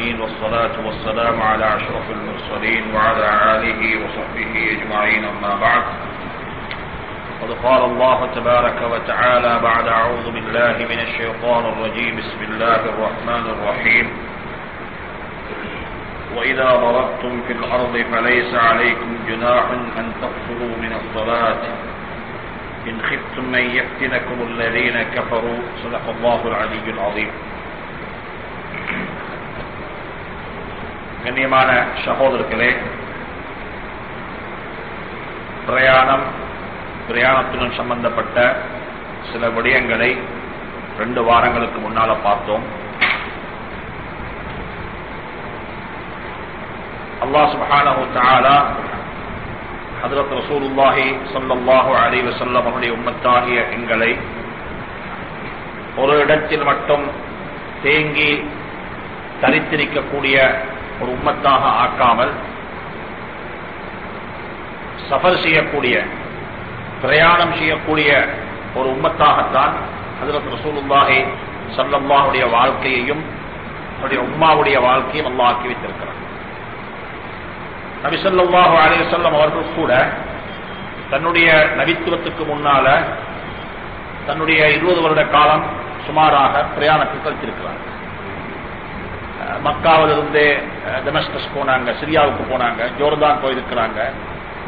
العالمين والصلاة والسلام على أشرف المرسلين وعلى آله وصحبه أجمعين أما بعد. قد قال الله تبارك وتعالى بعد أعوذ بالله من الشيطان الرجيم. بسم الله الرحمن الرحيم. وإذا ضربتم في الأرض فليس عليكم جناح أن تقصروا من الصلاة إن خفتم من يفتنكم الذين كفروا. صدق الله العلي العظيم. கண்ணியமான சகோதரர்களே பிரயாணம் பிரயாணத்துடன் சம்பந்தப்பட்ட சில விடயங்களை ரெண்டு வாரங்களுக்கு முன்னால பார்த்தோம். அல்லா சுபஹானஹு தஆலா ஹஜரத் ரசூலுல்லாஹி ஸல்லல்லாஹு அலைஹி வஸல்லம் அவருடைய உம்மத்தாகிய எங்களை ஒரு இடத்தில் மட்டும் தேங்கி தரித்திருக்கக்கூடிய ஒரு உம்மத்தாக ஆக்காமல் சஃபர் செய்யக்கூடிய பிரயாணம் செய்யக்கூடிய ஒரு உம்மத்தாகத்தான் அதில் ரசூலுல்லாஹி சல்லம்மாவுடைய வாழ்க்கையையும் அவருடைய உம்மாவுடைய வாழ்க்கையும் அல்லா ஆக்கி வைத்திருக்கிறார் நபிசல்லாஹு அலிசல்லம் அவர்கள் கூட தன்னுடைய நபித்துவத்துக்கு முன்னால தன்னுடைய இருபது வருட காலம் சுமாராக பிரயாணத்தில் கழித்திருக்கிறார் மக்காவிலிருந்து டெமஸ்கஸ் போனாங்க சிரியாவுக்கு போனாங்க ஜோர்தான் போயிருக்கிறாங்க.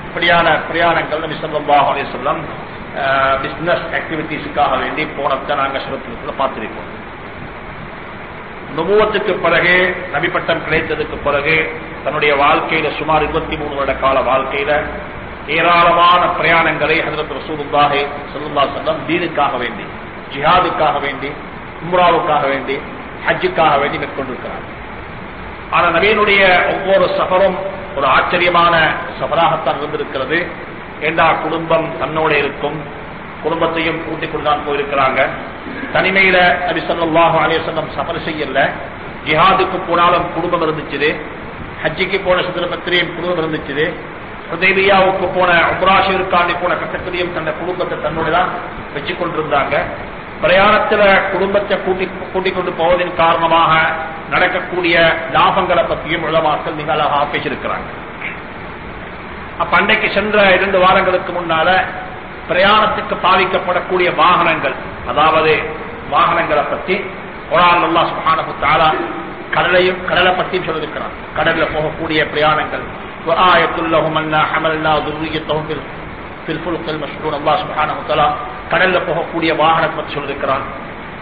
இப்படியான பிரயாணங்கள் நபி செல்லம் பிஸ்னஸ் பிசினஸ் ஆக்டிவிட்டிஸுக்காக வேண்டி போனதை நாங்கள் சிறப்பு பார்த்திருக்கோம். நுபுவத்துக்கு பிறகு நபிப்பட்டம் கிடைத்ததுக்கு பிறகு தன்னுடைய வாழ்க்கையில சுமார் இருபத்தி மூணு வருட கால வாழ்க்கையில ஏராளமான பிரயாணங்களை ஹசரத் ரசூலுல்லாஹே சொல்லுல்லா சொல்லம் தீனுக்காக வேண்டி ஜிஹாதுக்காக வேண்டி உம்ராவுக்காக வேண்டி ஹஜ்ஜுக்காக வேண்டி மேற்கொண்டிருக்கிறார். ஆனால் நவீனுடைய ஒவ்வொரு சஃபரும் ஒரு ஆச்சரியமான சஃபராகத்தான் இருந்திருக்கிறது. ஏண்டா குடும்பம் தன்னோட இருக்கும்? குடும்பத்தையும் கூட்டிக் கொண்டுதான் போயிருக்கிறாங்க. தனிமையில நபிசல்லாஹு அலேசன்னம் அலேசல்லம் சஃபர் செய்யல. ஜிஹாதுக்கு போனாலும் குடும்பம் இருந்துச்சு ஹஜ்ஜிக்கு போன சந்தர்ப்பத்திலையும் குடும்பம் இருந்துச்சு ஹுதைபியாவுக்கு போன உபராசிற்காண்டி போன கட்டத்திலையும் தன்னை குடும்பத்தை தன்னோட தான் வச்சு கொண்டிருந்தாங்க பிரயாணத்துல குடும்பத்தை கூட்டி கூட்டிக் கொண்டு போவதன் காரணமாக நடக்கக்கூடிய லாபங்களை பற்றியும் உலமாக்கள் மிக அழகாக பேசியிருக்கிறாங்க. அப்ப சென்ற இரண்டு வாரங்களுக்கு முன்னால பிரயாணத்துக்கு பாதிக்கப்படக்கூடிய வாகனங்கள் அதாவது வாகனங்களை பற்றி குரான் அல்லா சுபானு கடலையும் கடலை பற்றியும் சொல்லியிருக்கிறான். கடல்ல போகக்கூடிய பிரயாணங்கள். கடல்ல போகக்கூடிய வாகனத்தை பற்றி சொல்லியிருக்கிறான்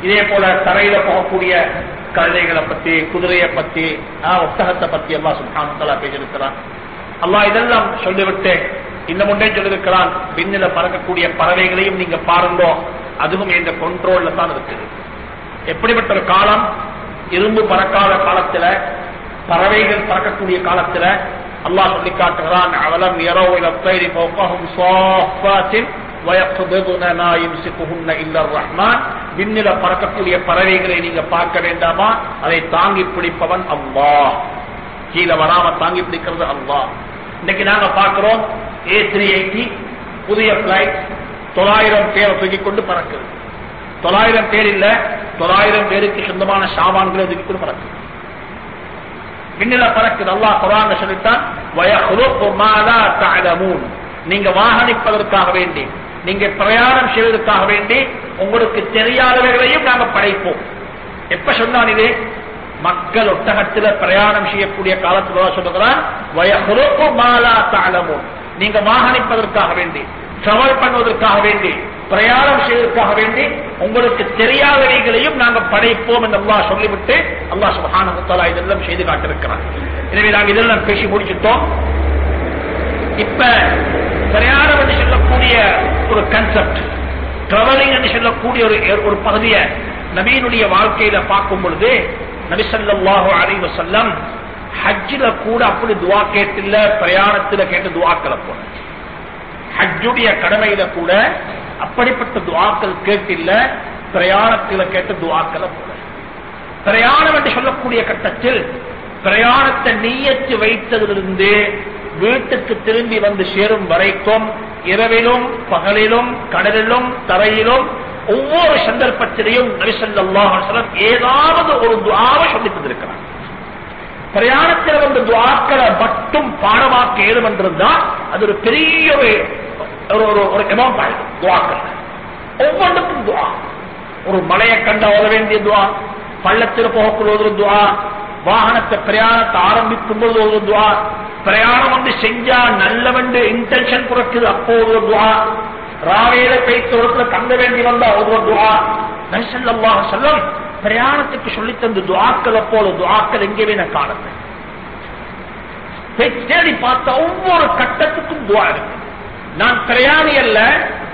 இதே போல தரையில போகக்கூடிய கழுதைகளை பத்தி குதிரையை பத்தி ஒத்தகத்தை பத்தி அல்லா சுபானு முத்தலா பேசியிருக்கிறான். அல்லா இதெல்லாம் சொல்லிவிட்டு இந்த முன்னே சொல்லியிருக்கிறான் விண்ணில பறக்கக்கூடிய பறவைகளையும் நீங்க பாருங்கோ அதுவும் இந்த கொண்ட்ரோல்ல தான் இருக்குது. எப்படிப்பட்ட ஒரு காலம்? இரும்பு பறக்காத காலத்துல பறவைகள் பறக்கக்கூடிய காலத்துல அல்லாஹ் சொல்லி காட்டுகிறான் அவலம் இரவு இலத்தைரி போக்கும் சோஃபாத்தின் விண்ணில பறக்கக்கூடிய பறவைகளை நீங்க பார்க்க வேண்டாமா? அதை தாங்கி பிடிப்பவன் அல்லா கீழே வராம தாங்கி பிடிக்கிறது அல்லா இன்னைக்கு நாங்க பார்க்கிறோம் ஏ த்ரீ எயிட்டி புதிய பிளைட் தொள்ளாயிரம் பேரை தூக்கி கொண்டு பறக்குது. தொள்ளாயிரம் பேர் இல்ல தொள்ளாயிரம் பேருக்கு சொந்தமான சாமான்களை தூக்கி கொண்டு பறக்குது. விண்ணில பறக்குது. அல்லா குரான் சொல்லித்தான் நீங்க வாகனிப்பதற்காக வேண்டி நீங்க பிரயாணம் செய்வதற்காக வேண்டி உங்களுக்கு தெரியாதவர்களையும் நாங்க படைப்போம். எப்ப சொன்னான் இது? மக்கள் ஒட்டகத்தில் பிரயாணம் செய்யக்கூடிய காலத்தில் சொல்லுகிறான் நீங்க வாகனிப்பதற்காக வேண்டி டிராவல் பண்ணுவதற்காக வேண்டி பிரயாணம் செய்வதற்காக வேண்டி உங்களுக்கு தெரியாதவைகளையும் நாங்கள் படைப்போம் என்று அல்லா சொல்லிவிட்டு அல்லா சுபானகுத்தாலா இதெல்லாம் செய்து காட்டிருக்கிறார் எனவே நாங்கள் இதெல்லாம் பேசி முடிச்சுட்டோம். இப்ப பிரயாணம் என்று சொல்லக்கூடிய ஒரு கன்செப்ட் டிராவலிங் என்று சொல்லக்கூடிய ஒரு ஒரு பகுதியை நவீனுடைய வாழ்க்கையில பார்க்கும் பொழுது நபிசல்லாஹு அலைவ செல்லம் ஹஜ்ஜில கூட அப்படி துவா கேட்டில்ல பிரயாணத்துல கேட்டு துவாக்களை போன ஹஜ்ஜுடைய கடமையில கூட அப்படிப்பட்ட துவாக்கள் கேட்டில்ல பிரயாணத்தில கேட்ட துவாக்களை போல. பிரயாணம் என்று சொல்லக்கூடிய கட்டத்தில் பிரயாணத்தை நீயத்து வைத்ததிலிருந்து வீட்டுக்கு திரும்பி வந்து சேரும் வரைக்கும் இரவிலும் பகலிலும் கடலிலும் தரையிலும் ஒவ்வொரு சந்தர்ப்பத்திலையும் நபிசல்லாஹ் ஏதாவது ஒரு துவாவை சொல்லி தந்திருக்கிறார். பிரயாணத்தில் வந்து துவாக்களை மட்டும் பாடமாக்க ஏதும் என்றிருந்தால் அது ஒரு பெரிய ஒரு ஒரு ஒரு எமௌண்ட் ஆயிடும் துவாக்கள் ஒவ்வொன்றுக்கும் துவா. ஒரு மலையை கண்ட ஓத வேண்டிய துவா பள்ளத்தில் போகக்குள்ள ஒரு துவா வாகனத்தை பிரயாணத்தை ஆரம்பிக்கும் போது ஒரு துவா பிரயாணம் வந்து செஞ்சா நல்லவென்று இன்டென்ஷன் குறைக்குது அப்போ ஒரு துவா ராவேல பேய்த்தோரத்துல தங்க வேண்டி வந்தா ஒரு துவா. நரிசல்லாஹ் செல்லம் பிரயாணத்துக்கு சொல்லி தந்து துவாக்களை போல துவாக்கள் எங்கேயுமே நான் காணப்பேன் தேடி பார்த்தா ஒவ்வொரு கட்டத்துக்கும் துவா இருக்கு. நான் பிரயாணி அல்ல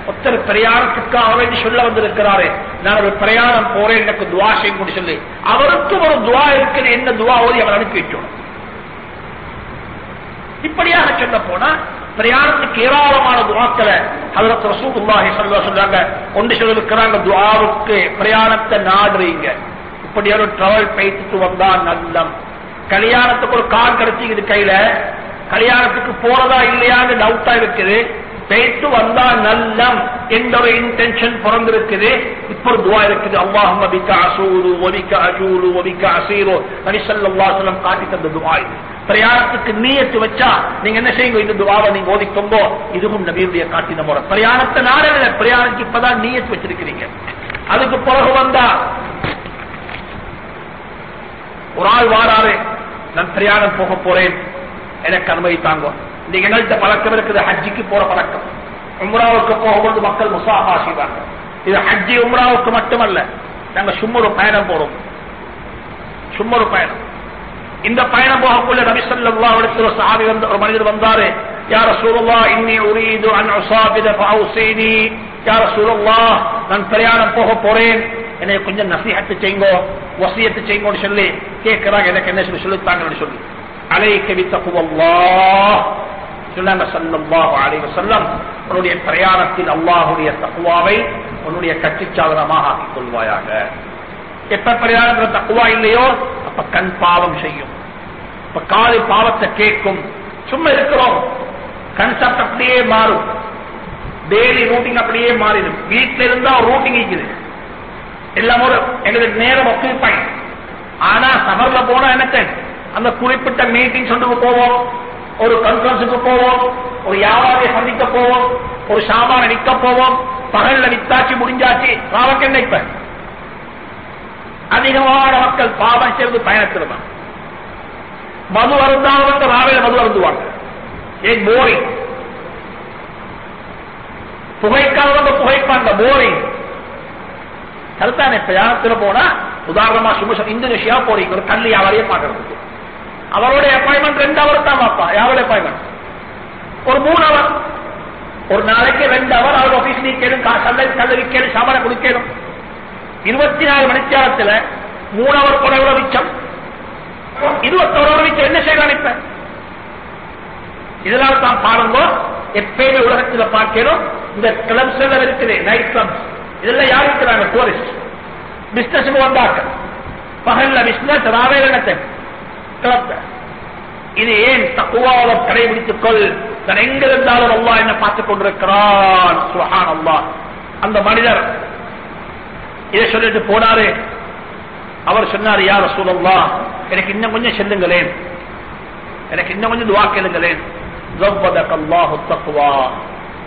ஒருத்தர் பிரயாணத்துக்காக வேண்டி சொல்ல வந்திருக்கிறாரு. நான் ஒரு பிரயாணம் போறேன் எனக்கு துவா செய்யும் சொல்லி. அவருக்கும் ஒரு துவா இருக்குது என்ன துவா ஓதி அவர் அனுப்பி வைக்கணும். இப்படியாக சொல்ல போனா பிரயாணத்துக்கு ஏராளமான துவாக்களை ஹதரத் ரசூலுல்லாஹி ஸல்லல்லாஹு சொல்றாங்க ஒன்று சொல்லிருக்கிறாங்க துவாவுக்கு பிரயாணத்தை நாடுறீங்க. இப்படி ஒரு டிராவல் பயிற்சிட்டு வந்தா நல்லம். கல்யாணத்துக்கு ஒரு கார் கிடைச்சிக்குது கையில. கல்யாணத்துக்கு போறதா இல்லையான்னு டவுட்டா இருக்குது. பேட்டு வந்தா நல்லம் என்ற ஒரு இன்டென்ஷன் பிறந்திருக்குது. இப்போ துவா இருக்குது. அல்லாஹ் பிக்க அசூரு ஒலிக்க அஜூரு ஒலிக்க அசீரோ நபி ஸல்லல்லாஹு காட்டி தந்த துவா இது. பிரயாணத்துக்கு நீயத்து வச்சா நீங்க என்ன செய்யுங்க? இந்த துவாவை நீங்க ஓதிக்கோங்கோ. இதுவும் நபியுடைய காட்டின முறை. பிரயாணத்தை நாடல பிரயாணத்துக்கு இப்பதான் நீயத்து வச்சிருக்கிறீங்க. அதுக்கு பிறகு வந்தா ஒரு ஆள் வாராரு. நான் பிரயாணம் போக போறேன். எனக்கு அனுமதி தாங்குவோம் நீங்க எங்கள்கிட்ட பழக்கம் இருக்குது ஹஜ்ஜிக்கு போற பழக்கம். உம்ராவுக்கு போகும்போது மக்கள் முசாஃபா செய்வாங்க. இது ஹஜ்ஜி உம்ராவுக்கு மட்டுமல்ல நாங்க சும்மா ஒரு பயணம் போறோம். சும்மா ஒரு பயணம். இந்த பயணம் போகக்குள்ள நபி ஸல்லல்லாஹு அலைஹி வஸல்லம் வந்து ஒரு மனிதர் வந்தாரு. யார சூழல்லா இன்னி உரீது அன் உஸாபித ஃபௌசினி யார ரசூலுல்லாஹ் நான் பிரயாணம் போக போறேன். என்னை கொஞ்சம் நசிஹத்து செய்யுங்கோ வசியத்து செய்யுங்கோன்னு சொல்லி கேட்கிறாங்க. எனக்கு என்ன சொல்லி சொல்லித்தாங்கன்னு சொல்லி. அலைக்க பித்தகுவல்லாஹ். சொன்னாங்க ஸல்லல்லாஹு அலைஹி செல்லம் உன்னுடைய பிரயாணத்தில் அல்லாஹுடைய தக்குவாவை உன்னுடைய கட்சி சாதனமாக ஆக்கிக் கொள்வாயாக. எப்ப பிரயாணத்துல தக்குவா இல்லையோ அப்ப கண் பாவம் செய்யும். இப்ப காது பாவத்தை கேட்கும். சும்மா இருக்கிறோம். கன்செப்ட் அப்படியே மாறும். டெய்லி ரூட்டிங் அப்படியே மாறிடும். வீட்டில இருந்தா ரூட்டிங் இருக்குது. எல்லாம் ஒரு எங்களுக்கு நேரம் ஒக்கிப்பாய் ஆனா சமர்ல போனா எனக்கு அந்த குறிப்பிட்ட மீட்டிங் சொல்லுக்கு போவோம். ஒரு கன்ஃபரன்ஸுக்கு போவோம் ஒரு வியாபாரியை சந்திக்க போவோம் ஒரு சாமான நிக்க போவோம் பகல்ல வித்தாச்சு முடிஞ்சாச்சு ராவக்கு என்ன இப்ப? அதிகமான மக்கள் பாவம் சேர்ந்து பயணத்தில் தான். மது அருந்தாதவங்க ராவையில மது அருந்துவாங்க. ஏன் போரிங் புகைக்காதவங்க புகைப்பாங்க போரிங் கருத்தானே பிரயாணத்தில் போனா உதாரணமா சுமசம் இந்தோனேஷியா போறீங்க ஒரு கல்லு யாவரையே பார்க்கறதுக்கு. அவருடைய அப்பாயின்மெண்ட் ரெண்டு அவர் தான் பாப்பா. யாரோட அப்பாயின்மெண்ட் ஒரு மூணு அவர் ஒரு நாளைக்கு ரெண்டு அவர் அவர் ஆபீஸ் நீக்கணும் சந்தை சந்தை விற்கணும் சாமான குடிக்கணும் இருபத்தி நாலு மணித்தியாலத்துல மூணவர் குறைவுல மிச்சம்? இருபத்தோரு மிச்சம். என்ன செய்யலாம் இப்ப? இதனால தான் பாருங்க எப்பயுமே உலகத்துல பார்க்கிறோம் இந்த கிளப்ஸ் எல்லாம் இருக்குது நைட் கிளப்ஸ் இதெல்லாம் யார் இருக்கிறாங்க? டூரிஸ்ட் பிசினஸ் வந்தாக்க பகல்ல பிசினஸ் ராவேல கிளப் இது ஏன் தக்குவாவை கடைபிடித்துக் கொள்? நான் எங்க இருந்தாலும் அல்லா என்ன பார்த்துக் கொண்டிருக்கிறான். சுஹான் அல்லா அந்த மனிதர் இதை சொல்லிட்டு போனாரு. அவர் சொன்னார் யார் சூழல்லா எனக்கு இன்னும் கொஞ்சம் செல்லுங்களேன். எனக்கு இன்னும் கொஞ்சம் துவா கேளுங்களேன்.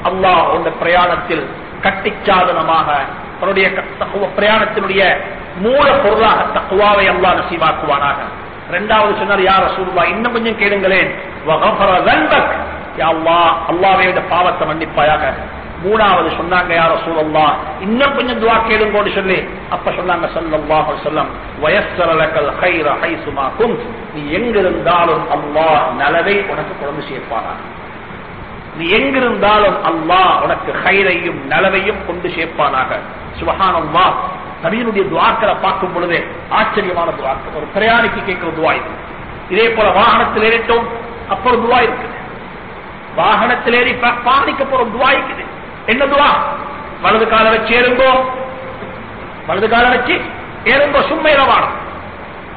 அல்லாஹ் உங்க பிரயாணத்தில் கட்டிச்சாதனமாக அவருடைய பிரயாணத்தினுடைய மூல பொருளாக தக்குவாவை அல்லாஹ் நசீவாக்குவானாக ரெண்டாவது சொன்னார் யார சூழ்வா இன்னும் கொஞ்சம் கேளுங்களேன். அல்லாவையோட பாவத்தை மன்னிப்பாயாக. மூணாவது சொன்னாங்க யார சூழல்லா இன்னும் கொஞ்சம் துவா கேளுங்கோடு சொல்லி. அப்ப சொன்னாங்க சல்லாஹ் சொல்லம் வயசரலக்கல் ஹைர ஹை சுமாக்கும் நீ எங்கிருந்தாலும் அல்லாஹ் நலவை உனக்கு கொண்டு சேர்ப்பானா? நீ எங்கிருந்தாலும் அல்லாஹ் உனக்கு ஹைரையும் நலவையும் கொண்டு சேர்ப்பானாக. சுபஹானல்லா நபியினுடைய துவாக்களை பார்க்கும் பொழுது ஆச்சரியமான துவாக்கள் ஒரு பிரயாணிக்கு கேட்கிற துவா இது. இதே போல வாகனத்தில் ஏறிட்டோம் அப்புறம் துவா இருக்குது. வாகனத்தில் ஏறி பாணிக்க போற துவா இருக்குது. என்ன துவா? வலது கால வச்சு ஏறுங்கோ. வலது கால வச்சு ஏறுங்கோ சும்மா வானம்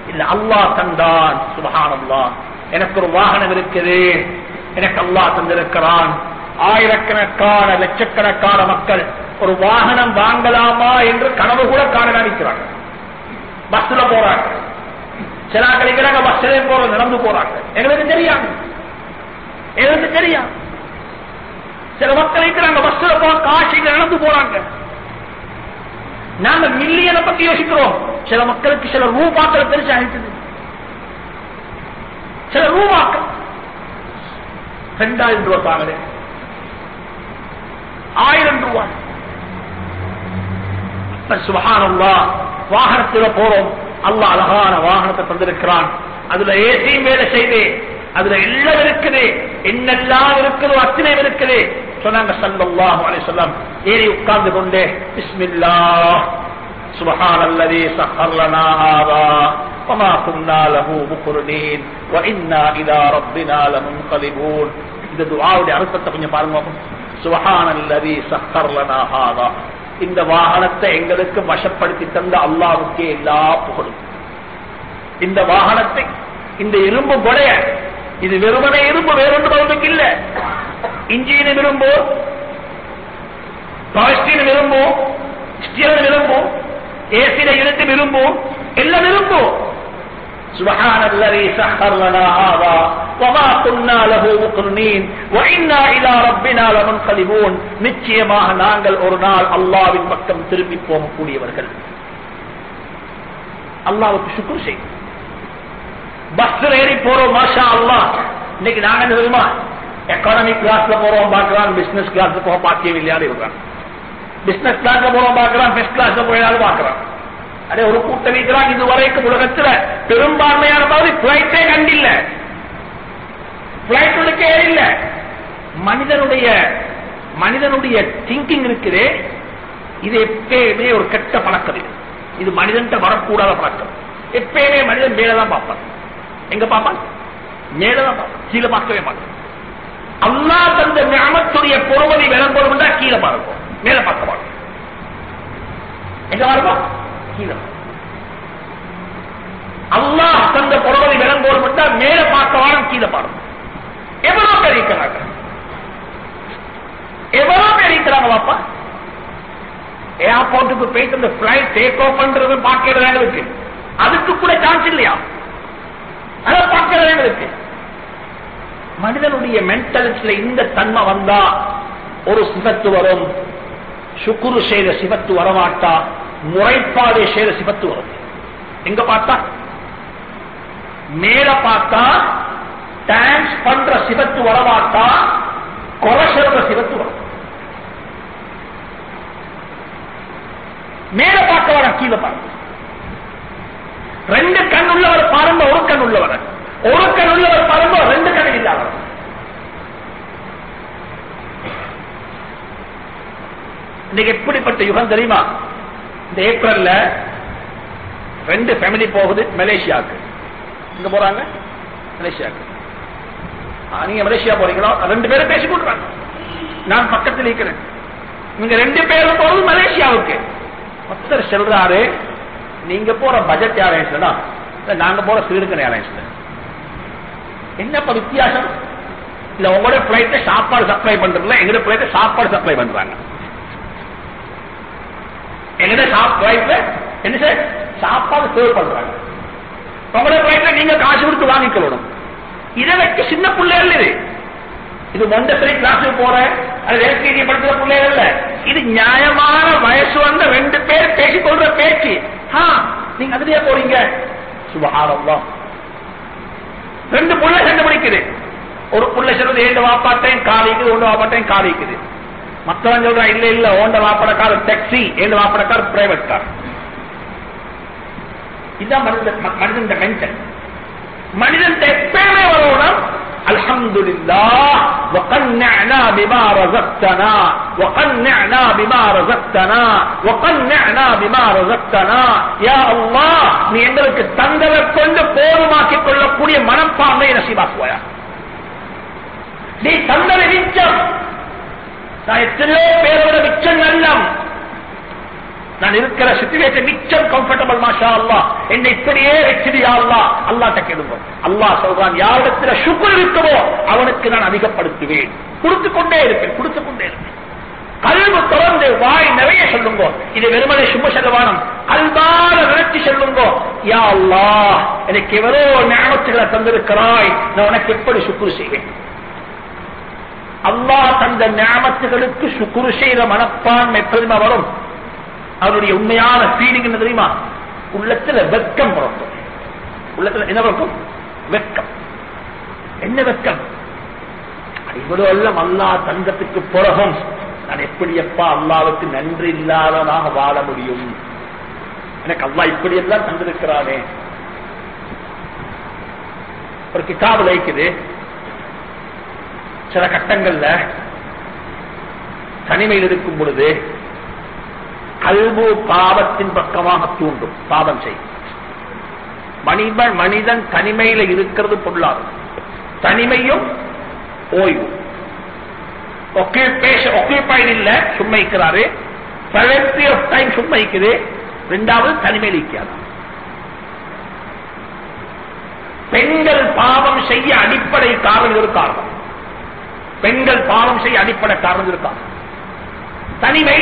இல்ல அல்லாஹ் தந்தான். சுபஹான் எனக்கு ஒரு வாகனம் இருக்குது. எனக்கு அல்லாஹ் தந்திருக்கிறான். ஆயிரக்கணக்கான லட்சக்கணக்கான மக்கள் ஒரு வாகனம் வாங்கலாமா என்று கனவு கூட காண நினைக்கிறாங்க. பஸ்ல போறாங்க. சில கிடைக்கிறாங்க பஸ்ல போற நடந்து போறாங்க. எங்களுக்கு தெரியாது. எங்களுக்கு தெரியாது. சில மக்கள் இருக்கிறாங்க பஸ்ல போற காட்சிக்கு நடந்து போறாங்க. நாங்க மில்லியனை பத்தி யோசிக்கிறோம். சில மக்களுக்கு சில ரூபாக்கள் பெருசா அழைத்தது சில ரூபாக்கள். ரெண்டாயிரம் ரூபாய் பாருங்க ஆயிரம் ரூபாய் சுபகானல்லா வாகனத்துல போறோம் அல்ல அழகான வாகனத்தை தந்திருக்கிறான் அதுல ஏசியும் வேலை செய்து அதுல எல்லாம் இருக்குது என்னெல்லாம் இருக்குதோ அத்தனை இருக்குது சொன்னாங்க சல்லல்லாஹு அலைஹி வஸல்லம் ஏறி உட்கார்ந்து கொண்டே பிஸ்மில்லா سبحان الذي سخر لنا هذا وما كنا له مقرنين وإنا إلى ربنا لمنقلبون இந்த துஆவுடைய அர்த்தத்தை கொஞ்சம் பாருங்க சுபஹான அல்லதி இந்த வாகனத்தை எங்களுக்கு வசப்படுத்தி தந்த அல்லாவுக்கே எல்லா புகழும். இந்த வாகனத்தை இந்த இரும்பு கொடைய இது வெறுமனே இரும்பு வேறொன்று பகுதிக்கு இல்ல. இன்ஜின் விரும்போ பாஸ்டின் விரும்போ ஸ்டீரன் விரும்போ ஏசியில இருந்து விரும்போ எல்லாம் விரும்போ. سبحان الذي سخر لنا هذا وما كنا له مقرنين وإنا إلى ربنا لمنقلبون நிச்சயமாக நாங்கள் ஒரு நாள் அல்லாவின் பக்கம் திரும்பி போகக்கூடியவர்கள் அல்லாவுக்கு சுக்குர் செய்யும் பஸ்ல ஏறி போறோம் மாஷா அல்லா இன்னைக்கு நாங்க என்ன தெரியுமா எக்கானமி கிளாஸ்ல போறோம் பார்க்கலாம் பிசினஸ் கிளாஸ்ல போக பாக்கியம் இல்லையான்னு இருக்கான் பிசினஸ் கிளாஸ்ல போறோம் பார்க்கலாம் ஃபர்ஸ்ட் கிளாஸ்ல போயாலும் பார்க்கலாம் அதே ஒரு கூட்டம் வைக்கிறான் இதுவரைக்கும் உலகத்துல பெரும்பான்மையான பகுதி பிளைட்டே கண்டில்ல. பிளைட் உள்ள இல்ல மனிதனுடைய மனிதனுடைய திங்கிங் இருக்குது. இது எப்பயுமே ஒரு கெட்ட பழக்கம் இது. இது மனிதன்ட்ட வரக்கூடாத பழக்கம். எப்பயுமே மனிதன் மேலதான் பார்ப்பான். எங்க பார்ப்பான்? மேலதான் பார்ப்பான். கீழே பார்க்கவே மாட்டான். அல்லா தந்த ஞானத்துடைய பொறுமதி விளம்பரம் கீழே பார்ப்போம் மேல பார்க்க மாட்டோம் எங்க பார்ப்போம் கீழே. அல்லாஹ் தந்த பொறுமதி மட்டும் மேல பார்த்த வாரம் கீழே பாடும். எவ்வளவு பேர் இருக்கிறாங்க எவ்வளவு பேர் இருக்கிறாங்க பாப்பா? ஏர்போர்ட்டுக்கு போயிட்டு இந்த பிளைட் டேக் ஆஃப் பண்றது பார்க்கிறது எங்களுக்கு அதுக்கு கூட சான்ஸ் இல்லையா? அதை பார்க்கிறது எங்களுக்கு மனிதனுடைய மென்டலிட்டியில இந்த தன்மை வந்தா ஒரு சிவத்து வரும். சுக்குரு செய்த சிவத்து வரமாட்டா. முறைப்பாடு செய்த சிவத்து வரும். எங்க பார்த்தா? மேல பார்த்தா டான்ஸ் பண்ற சிவத்து வரமாட்டா கொலை சொல்ற சிவத்து வரும். மேல பார்க்க வர கீழே பார்க்க ரெண்டு கண் உள்ளவர் பாருங்க ஒரு கண் உள்ளவர். ஒரு கண் உள்ளவர் பாருங்க ரெண்டு கண் இல்லாதவர். இன்னைக்கு எப்படிப்பட்ட யுகம் தெரியுமா? இந்த ஏப்ரல்ல ரெண்டு ஃபேமிலி போகுது மலேசியாவுக்கு. இங்க போறாங்க? மலேசியாவுக்கு. நீங்க மலேசியா போறீங்களோ? ரெண்டு பேரும் பேசி கொடுறாங்க நான் பக்கத்தில் இருக்கிறேன். நீங்க ரெண்டு பேரும் போறது மலேசியாவுக்கு. ஒருத்தர் செல்றாரு நீங்க போற பட்ஜெட் ஏர்லைன்ஸ்ல நாங்க போற ஸ்ரீலங்கன் ஏர்லைன்ஸ்ல என்னப்ப வித்தியாசம்? இல்ல உங்களோட பிளைட்ல சாப்பாடு சப்ளை பண்றதுல எங்களோட பிளைட்ல சாப்பாடு சப்ளை பண்றாங்க. என்ன சார்? சாப்பாடு சேவ் பண்றாங்க. உங்களோட நீங்க காசு கொடுத்து வாங்கிக்கணும் இதை வச்சு சின்ன பிள்ளைகள் இது. இது மொண்டசரி கிளாஸுக்கு போற அது எல்கேஜி படிக்கிற பிள்ளைகள் இல்ல. இது நியாயமான வயசு வந்த ரெண்டு பேர் பேசிக்கொள்ற பேச்சு. நீங்க அதுலயே போறீங்க. சுபகாரம் ரெண்டு புள்ள கண்டுபிடிக்குது ஒரு புள்ள சொல்றது ஏழு வாப்பாட்டையும் காலிக்குது ஒன்று வாப்பாட்டையும் காலிக்குது. மத்தவன் சொல்றா இல்ல இல்ல ஓண்ட வாப்பட கார் டாக்ஸி ஏழு வாப்பட கார் பிரைவேட் கார் இதுதான் மனிதன் மனிதன் மென்ஷன் மனிதன் எப்பயுமே வரணும் الحمد لله وقنعنا بما رزقتنا وقنعنا بما رزقتنا وقنعنا بما رزقتنا يا الله நீ எங்களுக்கு தந்ததை கொண்டு போதுமாக்கிக் கொள்ளக்கூடிய மனப்பான்மை நசீபாக்குவாயா நீ தந்ததை மிச்சம் நான் எத்தனையோ பேரோட மிச்சம் நல்லம் நான் இருக்கிற சுச்சுவேஷன் மிச்சம் கம்ஃபர்டபுள் மாஷா அல்லா என்னை இப்படியே வச்சிடியா அல்லா அல்லாட்ட கேளுங்க. அல்லாஹ் சொல்றான் யாரிடத்துல சுக்குர் இருக்குமோ அவனுக்கு நான் அதிகப்படுத்துவேன். கொடுத்து கொண்டே இருப்பேன் கொடுத்து கொண்டே இருப்பேன். கல்வு திறந்து வாய் நிறைய சொல்லுங்கோ. இது வெறுமனை சும்மா செல்லவானம் கல்வால நினைச்சு சொல்லுங்கோ. யா அல்லாஹ் எனக்கு எவரோ ஞாபகத்துகளை தந்திருக்கிறாய். நான் உனக்கு எப்படி சுக்குரு செய்வேன்? அல்லாஹ் தந்த ஞாபகத்துகளுக்கு சுக்குரு செய்த மனப்பான்மை எப்போதுமா வரும்? அவருடைய உண்மையான ஃபீலிங் என்ன தெரியுமா? உள்ளத்துல வெக்கம் பிறக்கும். உள்ளத்துல என்ன பிறக்கும்? வெக்கம் என்ன வெக்கம் இவ்வளவு எல்லாம் அல்லா தங்கத்துக்கு பிறகும் நான் எப்படி எப்பா அல்லாவுக்கு நன்றி இல்லாதவனாக வாழ முடியும்? எனக்கு அல்லா இப்படி எல்லாம் தந்திருக்கிறானே. ஒரு கிதாபு லைக்குது. சில கட்டங்கள்ல தனிமையில் இருக்கும் பொழுது கல்வு பாவத்தின் பக்கமாக தூண்டும் பாவம் செய்யும். மனிதன் மனிதன் தனிமையில இருக்கிறது பொருளாகும் தனிமையும் ஓய்வு. ஒக்கியூபைட் இல்ல சும்மா இருக்கிறாரு. பலன்டி ஆஃப் டைம் சும்மா இருக்குது. ரெண்டாவது தனிமையில் இருக்கிறார். பெண்கள் பாவம் செய்ய அடிப்படை காரணம் ஒரு காரணம்? பெண்கள் பாவம் செய்ய அடிப்படை காரணம் இருக்காங்க. தனிமை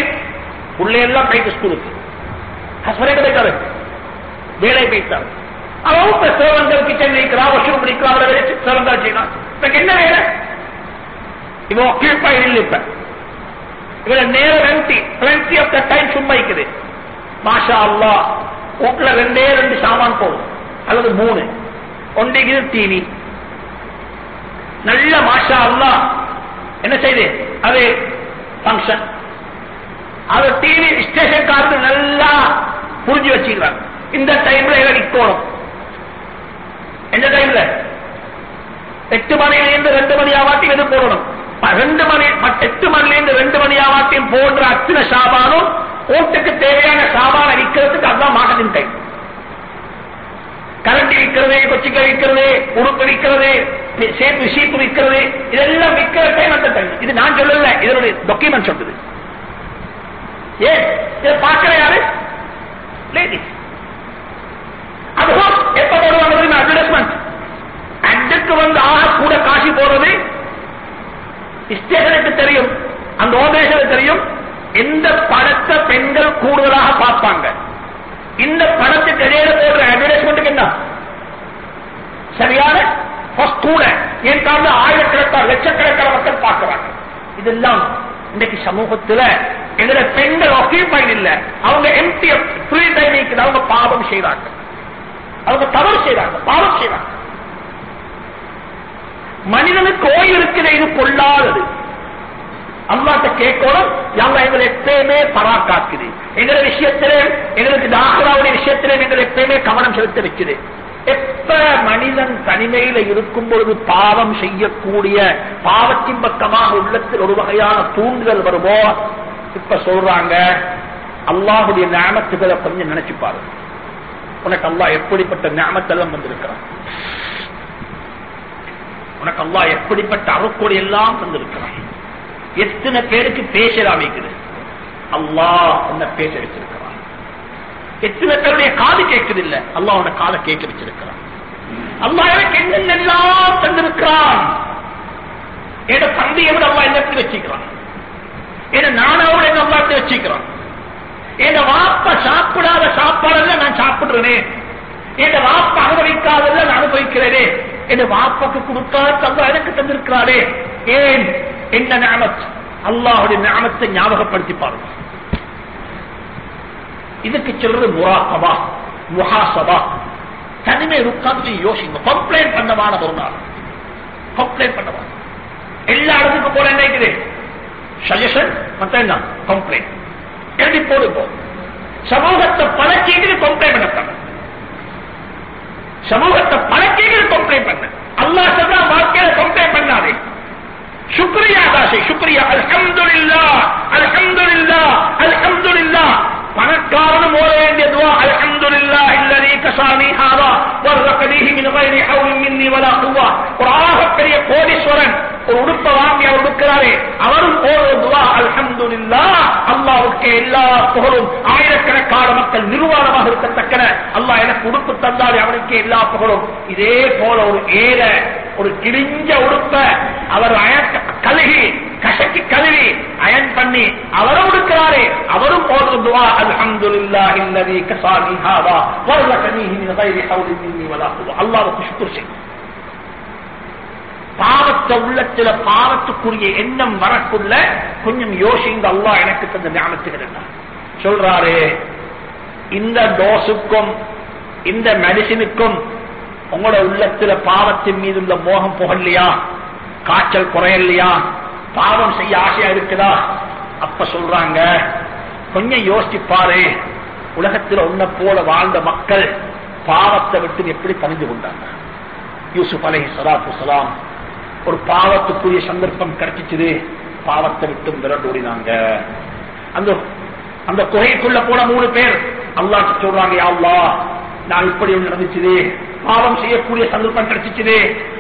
பிள்ளையெல்லாம் போயிட்டு ஸ்கூலுக்கு ஹஸ்பண்டே கிடைக்காது வேலை போயிட்டாரு அவங்க சேவங்கள் கிச்சன் நிற்கிறா வாஷ்ரூம் நிற்கிறா அவரை வச்சு சேவங்கள் செய்யலாம். இப்ப என்ன வேலை? இவன் ஆக்கியூபைட் இல்லை இப்ப இவர நேரம் empty plenty of the time சும்மா இருக்குது. மாஷா அல்லா வீட்டுல ரெண்டே ரெண்டு சாமான் போகும் அல்லது மூணு. ஒன்றைக்கு டிவி நல்ல மாஷா அல்லா என்ன செய்து? அது பங்கன் அது டிவி ஸ்டேஷன் கார்டு நல்லா புரிஞ்சு வச்சுக்கிறாங்க. இந்த டைம்ல இதை நிக்கணும் எந்த டைம்ல எட்டு மணியிலிருந்து ரெண்டு மணி ஆவாட்டியும் எது போடணும்? ரெண்டு மணி எட்டு மணிலிருந்து ரெண்டு மணி ஆவாட்டியும் போன்ற அத்தனை சாபானும் ஓட்டுக்கு தேவையான சாமான விற்கிறதுக்கு அதுதான் மார்க்கெட்டிங் டைம் கரண்டி விற்கிறது கொச்சிக்கல் விற்கிறது உடுப்பு விற்கிறது சேப்பு சீப்பு விற்கிறது இதெல்லாம் விற்கிற டைம் அந்த டைம் இது நான் சொல்லல இதனுடைய டாக்குமெண்ட் சொல்றது. ஏன்? இதை பார்க்கிற யாரு? லேடிஸ் அதுவும் எப்ப போடுவாங்க தெரியுமா? அட்வர்டைஸ்மெண்ட் அட்டுக்கு வந்து ஆக கூட காசி போறது ஸ்டேஷனுக்கு தெரியும். அந்த ஓபேஷனுக்கு தெரியும். எந்த படத்தை பெண்கள் கூடுதலாக பார்ப்பாங்க? இந்த பணத்துக்கு இடையில போடுற அட்வர்டைஸ்மெண்ட்டுக்கு என்ன? சரியான கூட என் காரணம்? ஆயிரக்கணக்கான லட்சக்கணக்கான மக்கள் பார்க்கிறாங்க. இதெல்லாம் இன்னைக்கு சமூகத்துல எங்களை பெண்கள் ஆக்கியபைட் இல்ல. அவங்க எம்டி ஃப்ரீ டைம் அவங்க பாவம் செய்யறாங்க அவங்க தவறு செய்யறாங்க பாவம் செய்யறாங்க மனிதனுக்கு ஓய்வு இருக்கிற இது கொள்ளாதது அல்லாட்ட கேட்கணும் யாங்க எங்களை எப்பயுமே பராக்காக்குது எங்களை விஷயத்திலே எங்களுக்கு தாகராவுடைய விஷயத்திலே எங்களை எப்பயுமே கவனம் செலுத்த வைக்குது. எப்ப மனிதன் தனிமையில இருக்கும் பொழுது பாவம் செய்யக்கூடிய பாவத்தின் பக்கமாக உள்ளத்தில் ஒரு வகையான தூண்டுதல் வருமோ? இப்ப சொல்றாங்க அல்லாஹுடைய ஞாபகத்துகளை கொஞ்சம் நினைச்சு பாருங்க. உனக்கு அல்லா எப்படிப்பட்ட ஞாபகத்தெல்லாம் வந்திருக்கிறான் உனக்கு அல்லா எப்படிப்பட்ட அருக்கொடி எல்லாம் வந்திருக்கிறான் எத்தனை பேருக்கு பேசலாமிக்குது அல்லா உன்னை பேச வச்சிருக்கிறான். எத்தனை பேருடைய காது கேட்குது இல்ல? அல்லாஹ் உன காதை கேட்க வச்சிருக்கிறான். அல்லா எனக்கு என்னென்னலாம் தந்திருக்கிறான்? என் தந்தை எவ்வளவு அல்லா என்ன வச்சுக்கிறான். என் நானாவோட என்ன அல்லாட்டு வச்சுக்கிறான். என் வாப்ப சாப்பிடாத சாப்பாடுல நான் சாப்பிடுறேனே. என் வாப்ப அனுபவிக்காதல்ல நான் அனுபவிக்கிறேனே. என் வாப்பாக்கு கொடுக்காத அல்லா எனக்கு தந்திருக்கிறாரே ஏன்? என்ன ஞாபகம் அல்லாஹுடைய நாமத்தை ஞாபகப்படுத்தி பாருங்க இதுக்கு சொல்றது முராசபா முஹாசபா. தனிமை உட்கார்ந்து யோசிங்க. கம்ப்ளைண்ட் பண்ணவான ஒரு நாள் கம்ப்ளைண்ட் பண்ணவான. எல்லா இடத்துக்கும் போல என்ன சஜஷன் மத்த என்ன? கம்ப்ளைண்ட் எழுதி போ சமூகத்தை பழக்கிட்டு கம்ப்ளைண்ட் பண்ண சமூகத்தை பழக்கிட்டு கம்ப்ளைண்ட் பண்ண. அல்லா சொல்றா வாழ்க்கையில கம்ப்ளைண்ட் பண்ணாதே. சுக்ரியா தாசை சுக்ரியா அல்ஹம்துலில்லா அல்ஹம்துலில்லா அல்ஹம்துலில்லா பணக்காரனும் ஓட வேண்டிய துவா அல்ஹம்துலில்லா இல்லதி கசானி ஹாதா வர்ரகனீஹி மின்னி வலா குவா. ஒரு ஆகப்பெரிய கோடீஸ்வரன் ஒரு உடுப்பை வாங்கி அவர் உடுக்கிறாரே அவரும் ஓடுற துவா அல்லாவுக்கு எல்லா புகழும் ஆயிரக்கணக்கான மக்கள் நிர்வாணமாக இருக்கத்தக்கன. அல்லாஹ் எனக்கு உடுப்பு தந்தாலே அவனுக்கு எல்லா புகழும். இதே போல ஒரு ஏழை ஒரு கிழிஞ்ச உடுப்ப அவர் கழுகி கசக்கி கழுவி அயன் பண்ணி அவரும் உடுக்கிறாரே அவரும் போதும் துவா அல்ஹம்துலில்லாஹி கசாமி கஸானி ஹாதா வர்லகனிஹி மின் கைரி ஹவுலின் மின்னி வலா குவா அல்லாஹ்வுக்கு ஷுக்ர் செய் பாவத்தை உள்ளத்துல பாவத்துக்குரிய எண்ணம் வரக்குள்ள கொஞ்சம் யோசிங்க. அல்லா எனக்கு தந்த ஞாபகத்துக்கு என்ன? சொல்றாரு இந்த டோஸுக்கும் இந்த மெடிசினுக்கும் உங்களோட உள்ளத்துல பாவத்தின் மீது உள்ள மோகம் புகழ்லையா? காய்ச்சல் குறையலையா? பாவம் செய்ய ஆசையா இருக்குதா? அப்ப சொல்றாங்க. கொஞ்சம் யோசிச்சு பாரு. உலகத்துல உன்ன போல வாழ்ந்த மக்கள் பாவத்தை விட்டு எப்படி தனிந்து கொண்டாங்க? யூசுப் அலை சலாத்து சலாம் ஒரு பாவத்துக்குரிய சந்தர்ப்பம் கிடைச்சிச்சு பாவத்தை விட்டு விரண்டோடினாங்க அந்த அந்த குகைக்குள்ள போன மூணு பேர் அல்லாஹ் சொல்றாங்க யாவ்லா நான் இப்படி ஒன்று நடந்துச்சுது பாவம் செய்யக்கூடிய சந்தர்ப்பம் கிடைச்சிச்சு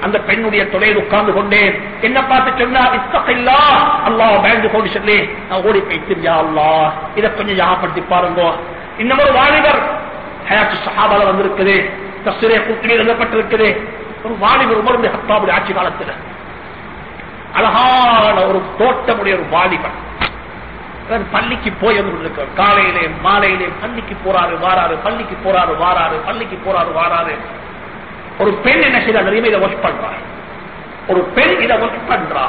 அந்த பெண்ணுடைய தொலையில் உட்கார்ந்து கொண்டேன். என்ன பார்த்து சொன்னா இத்தகையில்லா அல்லாஹ் பயந்து கொண்டு சொல்லி நான் ஓடி போயிட்டு யா இதை கொஞ்சம் ஞாபகப்படுத்தி பாருங்க. இன்னும் வாலிபர் ஹயாத்து சஹாபால வந்திருக்குது தஸ்ரே கூட்டணி எழுதப்பட்டிருக்குது. ஒரு வாலிபர் உமர் ஹத்தாவுடைய ஆட்சி காலத்தில். அழகான ஒரு தோட்டமுடைய ஒரு வாலிபன். பள்ளிக்கு போய் வந்து காலையிலே மாலையிலே பள்ளிக்கு போறாரு வாராரு பள்ளிக்கு போறாரு வாராரு பள்ளிக்கு போறாரு வாராரு. ஒரு பெண் என்ன செய்யறா நிறைய இதை ஒர்க் பண்றார். ஒரு பெண் இதை ஒர்க் பண்றா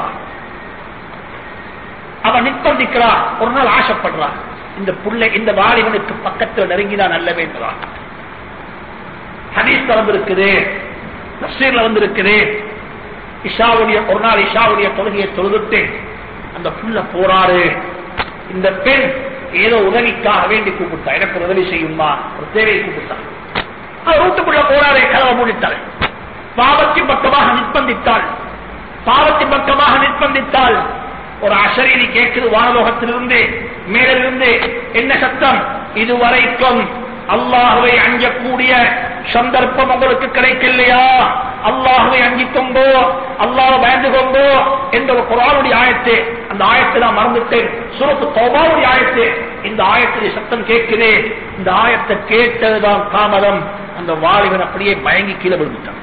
அவன் நிர்பந்திக்கிறா ஒரு நாள் ஆசைப்படுறா இந்த புள்ளை இந்த வாலிபனுக்கு பக்கத்தில் நெருங்கினா நல்லவே என்றான் ஹதீஸ் வந்திருக்குது தப்சீர்ல வந்திருக்குது. இஷாவுடைய ஒரு நாள் இஷாவுடைய தொழுகையை தொழுதுட்டு அந்த புள்ள போறாரு. இந்த பெண் ஏதோ உதவிக்காக வேண்டி கூப்பிட்டா. எனக்கு ஒரு உதவி செய்யுமா? ஒரு தேவையை கூப்பிட்டார் அவர் வீட்டுக்குள்ள கதவை மூடித்தாள் பாவத்தின் பக்கமாக நிர்பந்தித்தாள். பாவத்தின் பக்கமாக நிர்பந்தித்தாள். ஒரு அசரீதி கேட்குது வானலோகத்திலிருந்து மேலிருந்து என்ன சத்தம்? இதுவரைக்கும் அல்லாஹுவை அஞ்சக்கூடிய சந்தர்ப்பம் உங்களுக்கு கிடைக்கலையா? அல்லாஹுவை அங்கிக்கொண்டோ அல்லாஹ் பயந்து கொண்டோ என்ற ஒரு குரானுடைய ஆயத்து அந்த ஆயத்தை நான் மறந்துட்டேன். சுரத்து தோபாவுடைய ஆயத்து இந்த ஆயத்தில் சத்தம் கேட்குது. இந்த ஆயத்தை கேட்டதுதான் தாமதம் அந்த வாலிபன் அப்படியே மயங்கி கீழே விழுந்துட்டான்.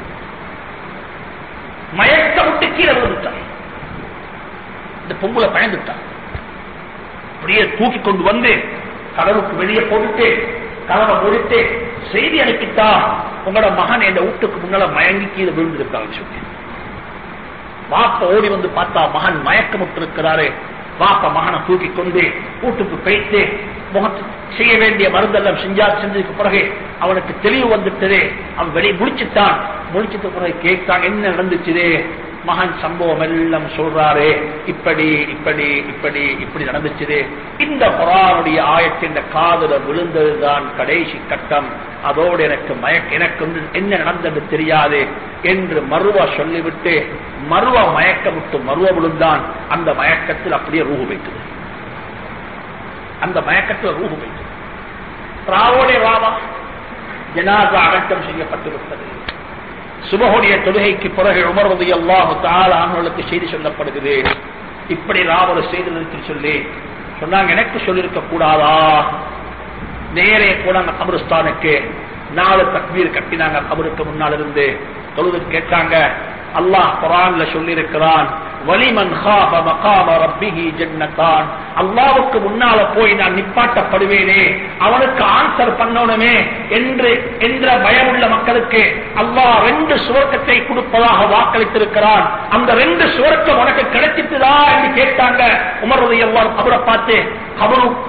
மயக்க விட்டு கீழே விழுந்துட்டான். இந்த பொம்பளை பயந்துட்டான் அப்படியே தூக்கி கொண்டு வந்து கடவுளுக்கு வெளியே போட்டுட்டு கதவை முடித்து செய்தி அனுப்பித்தா உங்களோட மகன் என் வீட்டுக்கு முன்னால மயங்கி கீழே விழுந்திருக்காங்க சொல்லி. வாப்ப ஓடி வந்து பார்த்தா மகன் மயக்கமுட்டு இருக்கிறாரு வாப்ப மகனை தூக்கி கொண்டு வீட்டுக்கு போயிட்டு முகத்து செய்ய வேண்டிய மருந்தெல்லாம் செஞ்சா செஞ்சதுக்கு பிறகு அவனுக்கு தெளிவு வந்துட்டது. அவன் வெளியே முடிச்சுட்டான் முடிச்சிட்ட பிறகு கேட்டான் என்ன நடந்துச்சு மகன் சம்பவம் எல்லாம் சொல்றாரு. இப்படி இப்படி இப்படி இப்படி நடந்துச்சு இந்த குரானுடைய ஆயத்தின் காதல விழுந்ததுதான் கடைசி கட்டம். அதோடு எனக்கு மயக்க எனக்கு என்ன நடந்தது தெரியாது என்று மருவ சொல்லிவிட்டு மருவ மயக்க விட்டு மருவ விழுந்தான். அந்த மயக்கத்தில் அப்படியே ரூபு வைத்தது. அந்த மயக்கத்தில் ரூபு வைத்தது. ராவோடைய ராவா ஜனாசா செய்யப்பட்டு செய்யப்பட்டிருப்பது சுபகுடைய தொழுகைக்கு பிறகு உமர்வது அல்லாஹு தாளானவர்களுக்கு செய்தி சொல்லப்படுகிறது. இப்படி ராவலர் செய்தி நிறுத்தி சொல்லி சொன்னாங்க எனக்கு சொல்லியிருக்க கூடாதா? நேரே போனாங்க கபருஸ்தானுக்கு. நாலு தக்மீர் கட்டினாங்க கபருக்கு முன்னால் இருந்து தொழுது கேட்டாங்க அல்லாஹ் குரான்ல சொல்லியிருக்கிறான் வலிமன் ஹாப அல்லாவுக்கு முன்னால போய் நான் நிப்பாட்டப்படுவேனே. அவனுக்கு ஆன்சர் பண்ணணுமே என்று என்ற பயமுள்ள மக்களுக்கு அல்லாஹ் ரெண்டு சுவர்க்கத்தை கொடுப்பதாக வாக்களித்திருக்கிறான். அந்த ரெண்டு சுவர்க்கம் உனக்கு கிடைச்சிட்டுதா என்று கேட்டாங்க. உமர்வது எவ்வாறு கபரை பார்த்து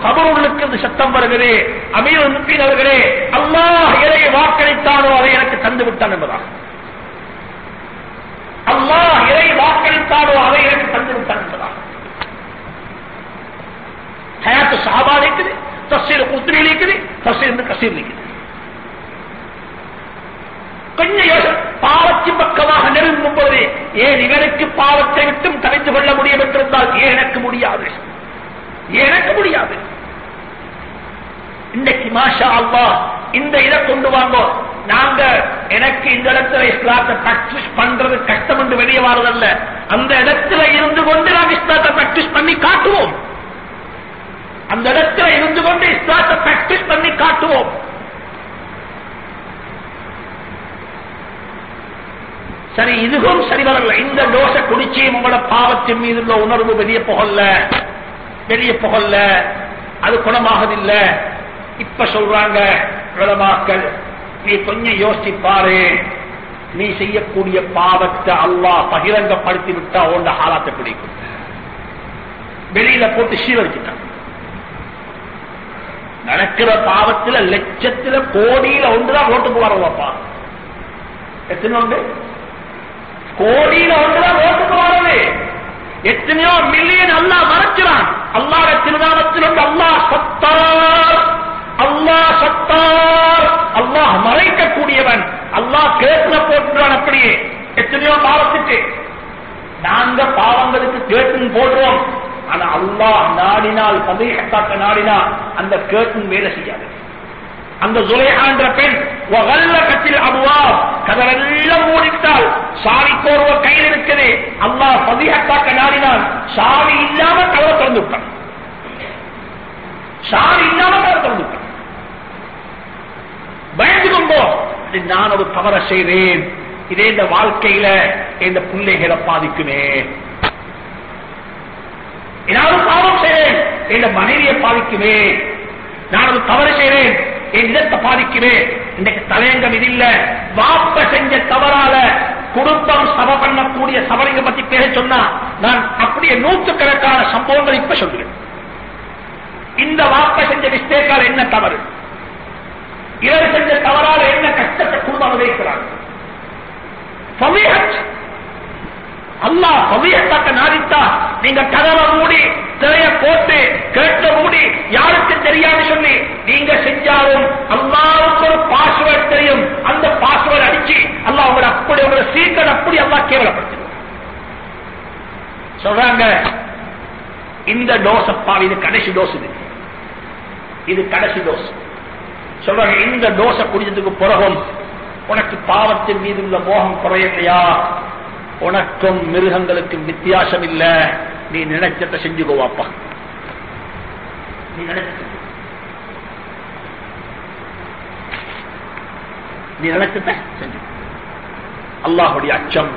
கபருளுக்கு சத்தம் வருகிறே. அமீர் முப்பினவர்களே அல்லாஹ் எதை வாக்களித்தானோ அதை எனக்கு தந்து விட்டான் என்பதாக அல்லாஹ் எதை வாக்களித்தாரோ அதை எனக்கு தந்து என்பதாக ஹயாத்து சாபா இருக்குது தஸ்ஸீர் குத்ரி இருக்குது தஸ்ஸீர் கசீர் இருக்குது கொஞ்சம் யோசனை பாவத்தின் பக்கமாக நெருங்கும் போது ஏன் இவனுக்கு பாவத்தை விட்டும் தவித்து கொள்ள முடியும் என்றிருந்தால் எனக்கு முடியாது. எனக்கு முடியாது. இன்றைக்கு மாஷா அல்லா இந்த இதை கொண்டு வாங்கோம் நாங்க எனக்கு இந்த இடத்துல இஸ்லாத்தை பிராக்டிஸ் பண்றது கஷ்டம் என்று வெளியே வாரதல்ல. அந்த இடத்துல இருந்து கொண்டு நாம் இஸ்லாத்தை பிராக்டிஸ் பண்ணி காட்டுவோம். அந்த இடத்துல இருந்து கொண்டு இஸ்லாத்தை பிராக்டிஸ் பண்ணி காட்டுவோம். சரி இதுவும் சரி வரல. இந்த தோசை குடிச்சு உங்களோட பாவத்தின் மீது உள்ள உணர்வு வெளியே புகழ்ல வெளியே புகழ்ல அது குணமாகதில்லை இப்ப சொல்றாங்க உலமாக்கள் நீ கொஞ்சம் யோசிச்சு பாரு நீ செய்யக்கூடிய பாவத்தை அல்லாஹ் பகிரங்கப்படுத்தி விட்டா உண்ட ஹாலாத்தை பிடிக்கும். வெளியில போட்டு சீரழிச்சுட்டான். நடக்கிற பாவத்துல லட்சத்துல கோடியில ஒன்றுதான் ஓட்டுக்கு வரவாப்பா எத்தனை உண்டு கோடியில ஒன்றுதான் ஓட்டுக்கு வரவே எத்தனையோ மில்லியன் அல்லாஹ் மறைக்கிறான். அல்லாட திருநாமத்தில் அல்லா அல்லாஹ் சத்தார் அல்லாஹ் சத்தார். அல்லாஹ் மறைக்கக்கூடியவன். அல்லாஹ் கேட்கிற போட்டுறான் அப்படியே. எத்தனையோ பாவத்துக்கு. நாங்க பாவங்களுக்கு கேட்டுன்னு போடுறோம். ஆனா அல்லாஹ் நாடினால் பதையத்தாக்க நாடினா அந்த கேட்டும் வேலை செய்யாது. அந்த சுலேஹான்ற பெண் வகல்ல கத்தில் அபுவா கதவெல்லாம் மூடிட்டால் சாவி கோர்வ கையில் இருக்குது. அல்லாஹ் பதிகத்தாக்க நாடினால் சாவி இல்லாம கதவை திறந்து விட்டான். சாவி இல்லாம கதவை திறந்து விட்டான். பயந்து கொண்டோம் நான் ஒரு தவற செய்தேன் இதே இந்த வாழ்க்கையில இந்த பிள்ளைகளை பாதிக்குமே. ஏதாவது பாவம் செய்தேன் இந்த மனைவியை பாதிக்குமே. நான் ஒரு தவறு செய்தேன் என் இடத்தை பாதிக்குமே. இன்னைக்கு தலையங்கம் இது இல்ல. வாப்ப செஞ்ச தவறால குடும்பம் சபை பண்ணக்கூடிய சபரிங்க பத்தி பேச சொன்னா நான் அப்படியே நூற்றுக்கணக்கான சம்பவங்கள் இப்ப சொல்கிறேன். இந்த வாப்ப செஞ்ச மிஸ்டேக்கால் என்ன தவறு? இவர் செஞ்ச தவறால் என்ன கஷ்டத்தை குடும்பம் அனுபவிக்கிறாங்க அல்லாஹ் பவியத்தாக்க நாடித்தா நீங்க கதவை மூடி திரைய போட்டு கேட்ட மூடி யாருக்கு தெரியாது சொல்லி நீங்க செஞ்சாலும் அல்லாவுக்கு ஒரு பாஸ்வேர்ட் தெரியும். அந்த பாஸ்வேர்ட் அடிச்சு அல்லா உங்களை அப்படி உங்களை சீக்கிரம் அப்படி அல்லா கேவலப்படுத்து சொல்றாங்க இந்த டோஸ் அப்பா இது கடைசி டோஸ் இது. இது கடைசி டோஸ் சொல்றாங்க இந்த தோசை குடிச்சதுக்கு பிறகும் உனக்கு பாவத்தின் மீது உள்ள மோகம் குறையலையா உனக்கும் மிருகங்களுக்கும் வித்தியாசம் இல்ல. நீ நினைச்சத செஞ்சுக்கோவாப்பா நீ நினைச்ச நீ நினைச்சத செஞ்சு அல்லாஹுடைய அச்சம்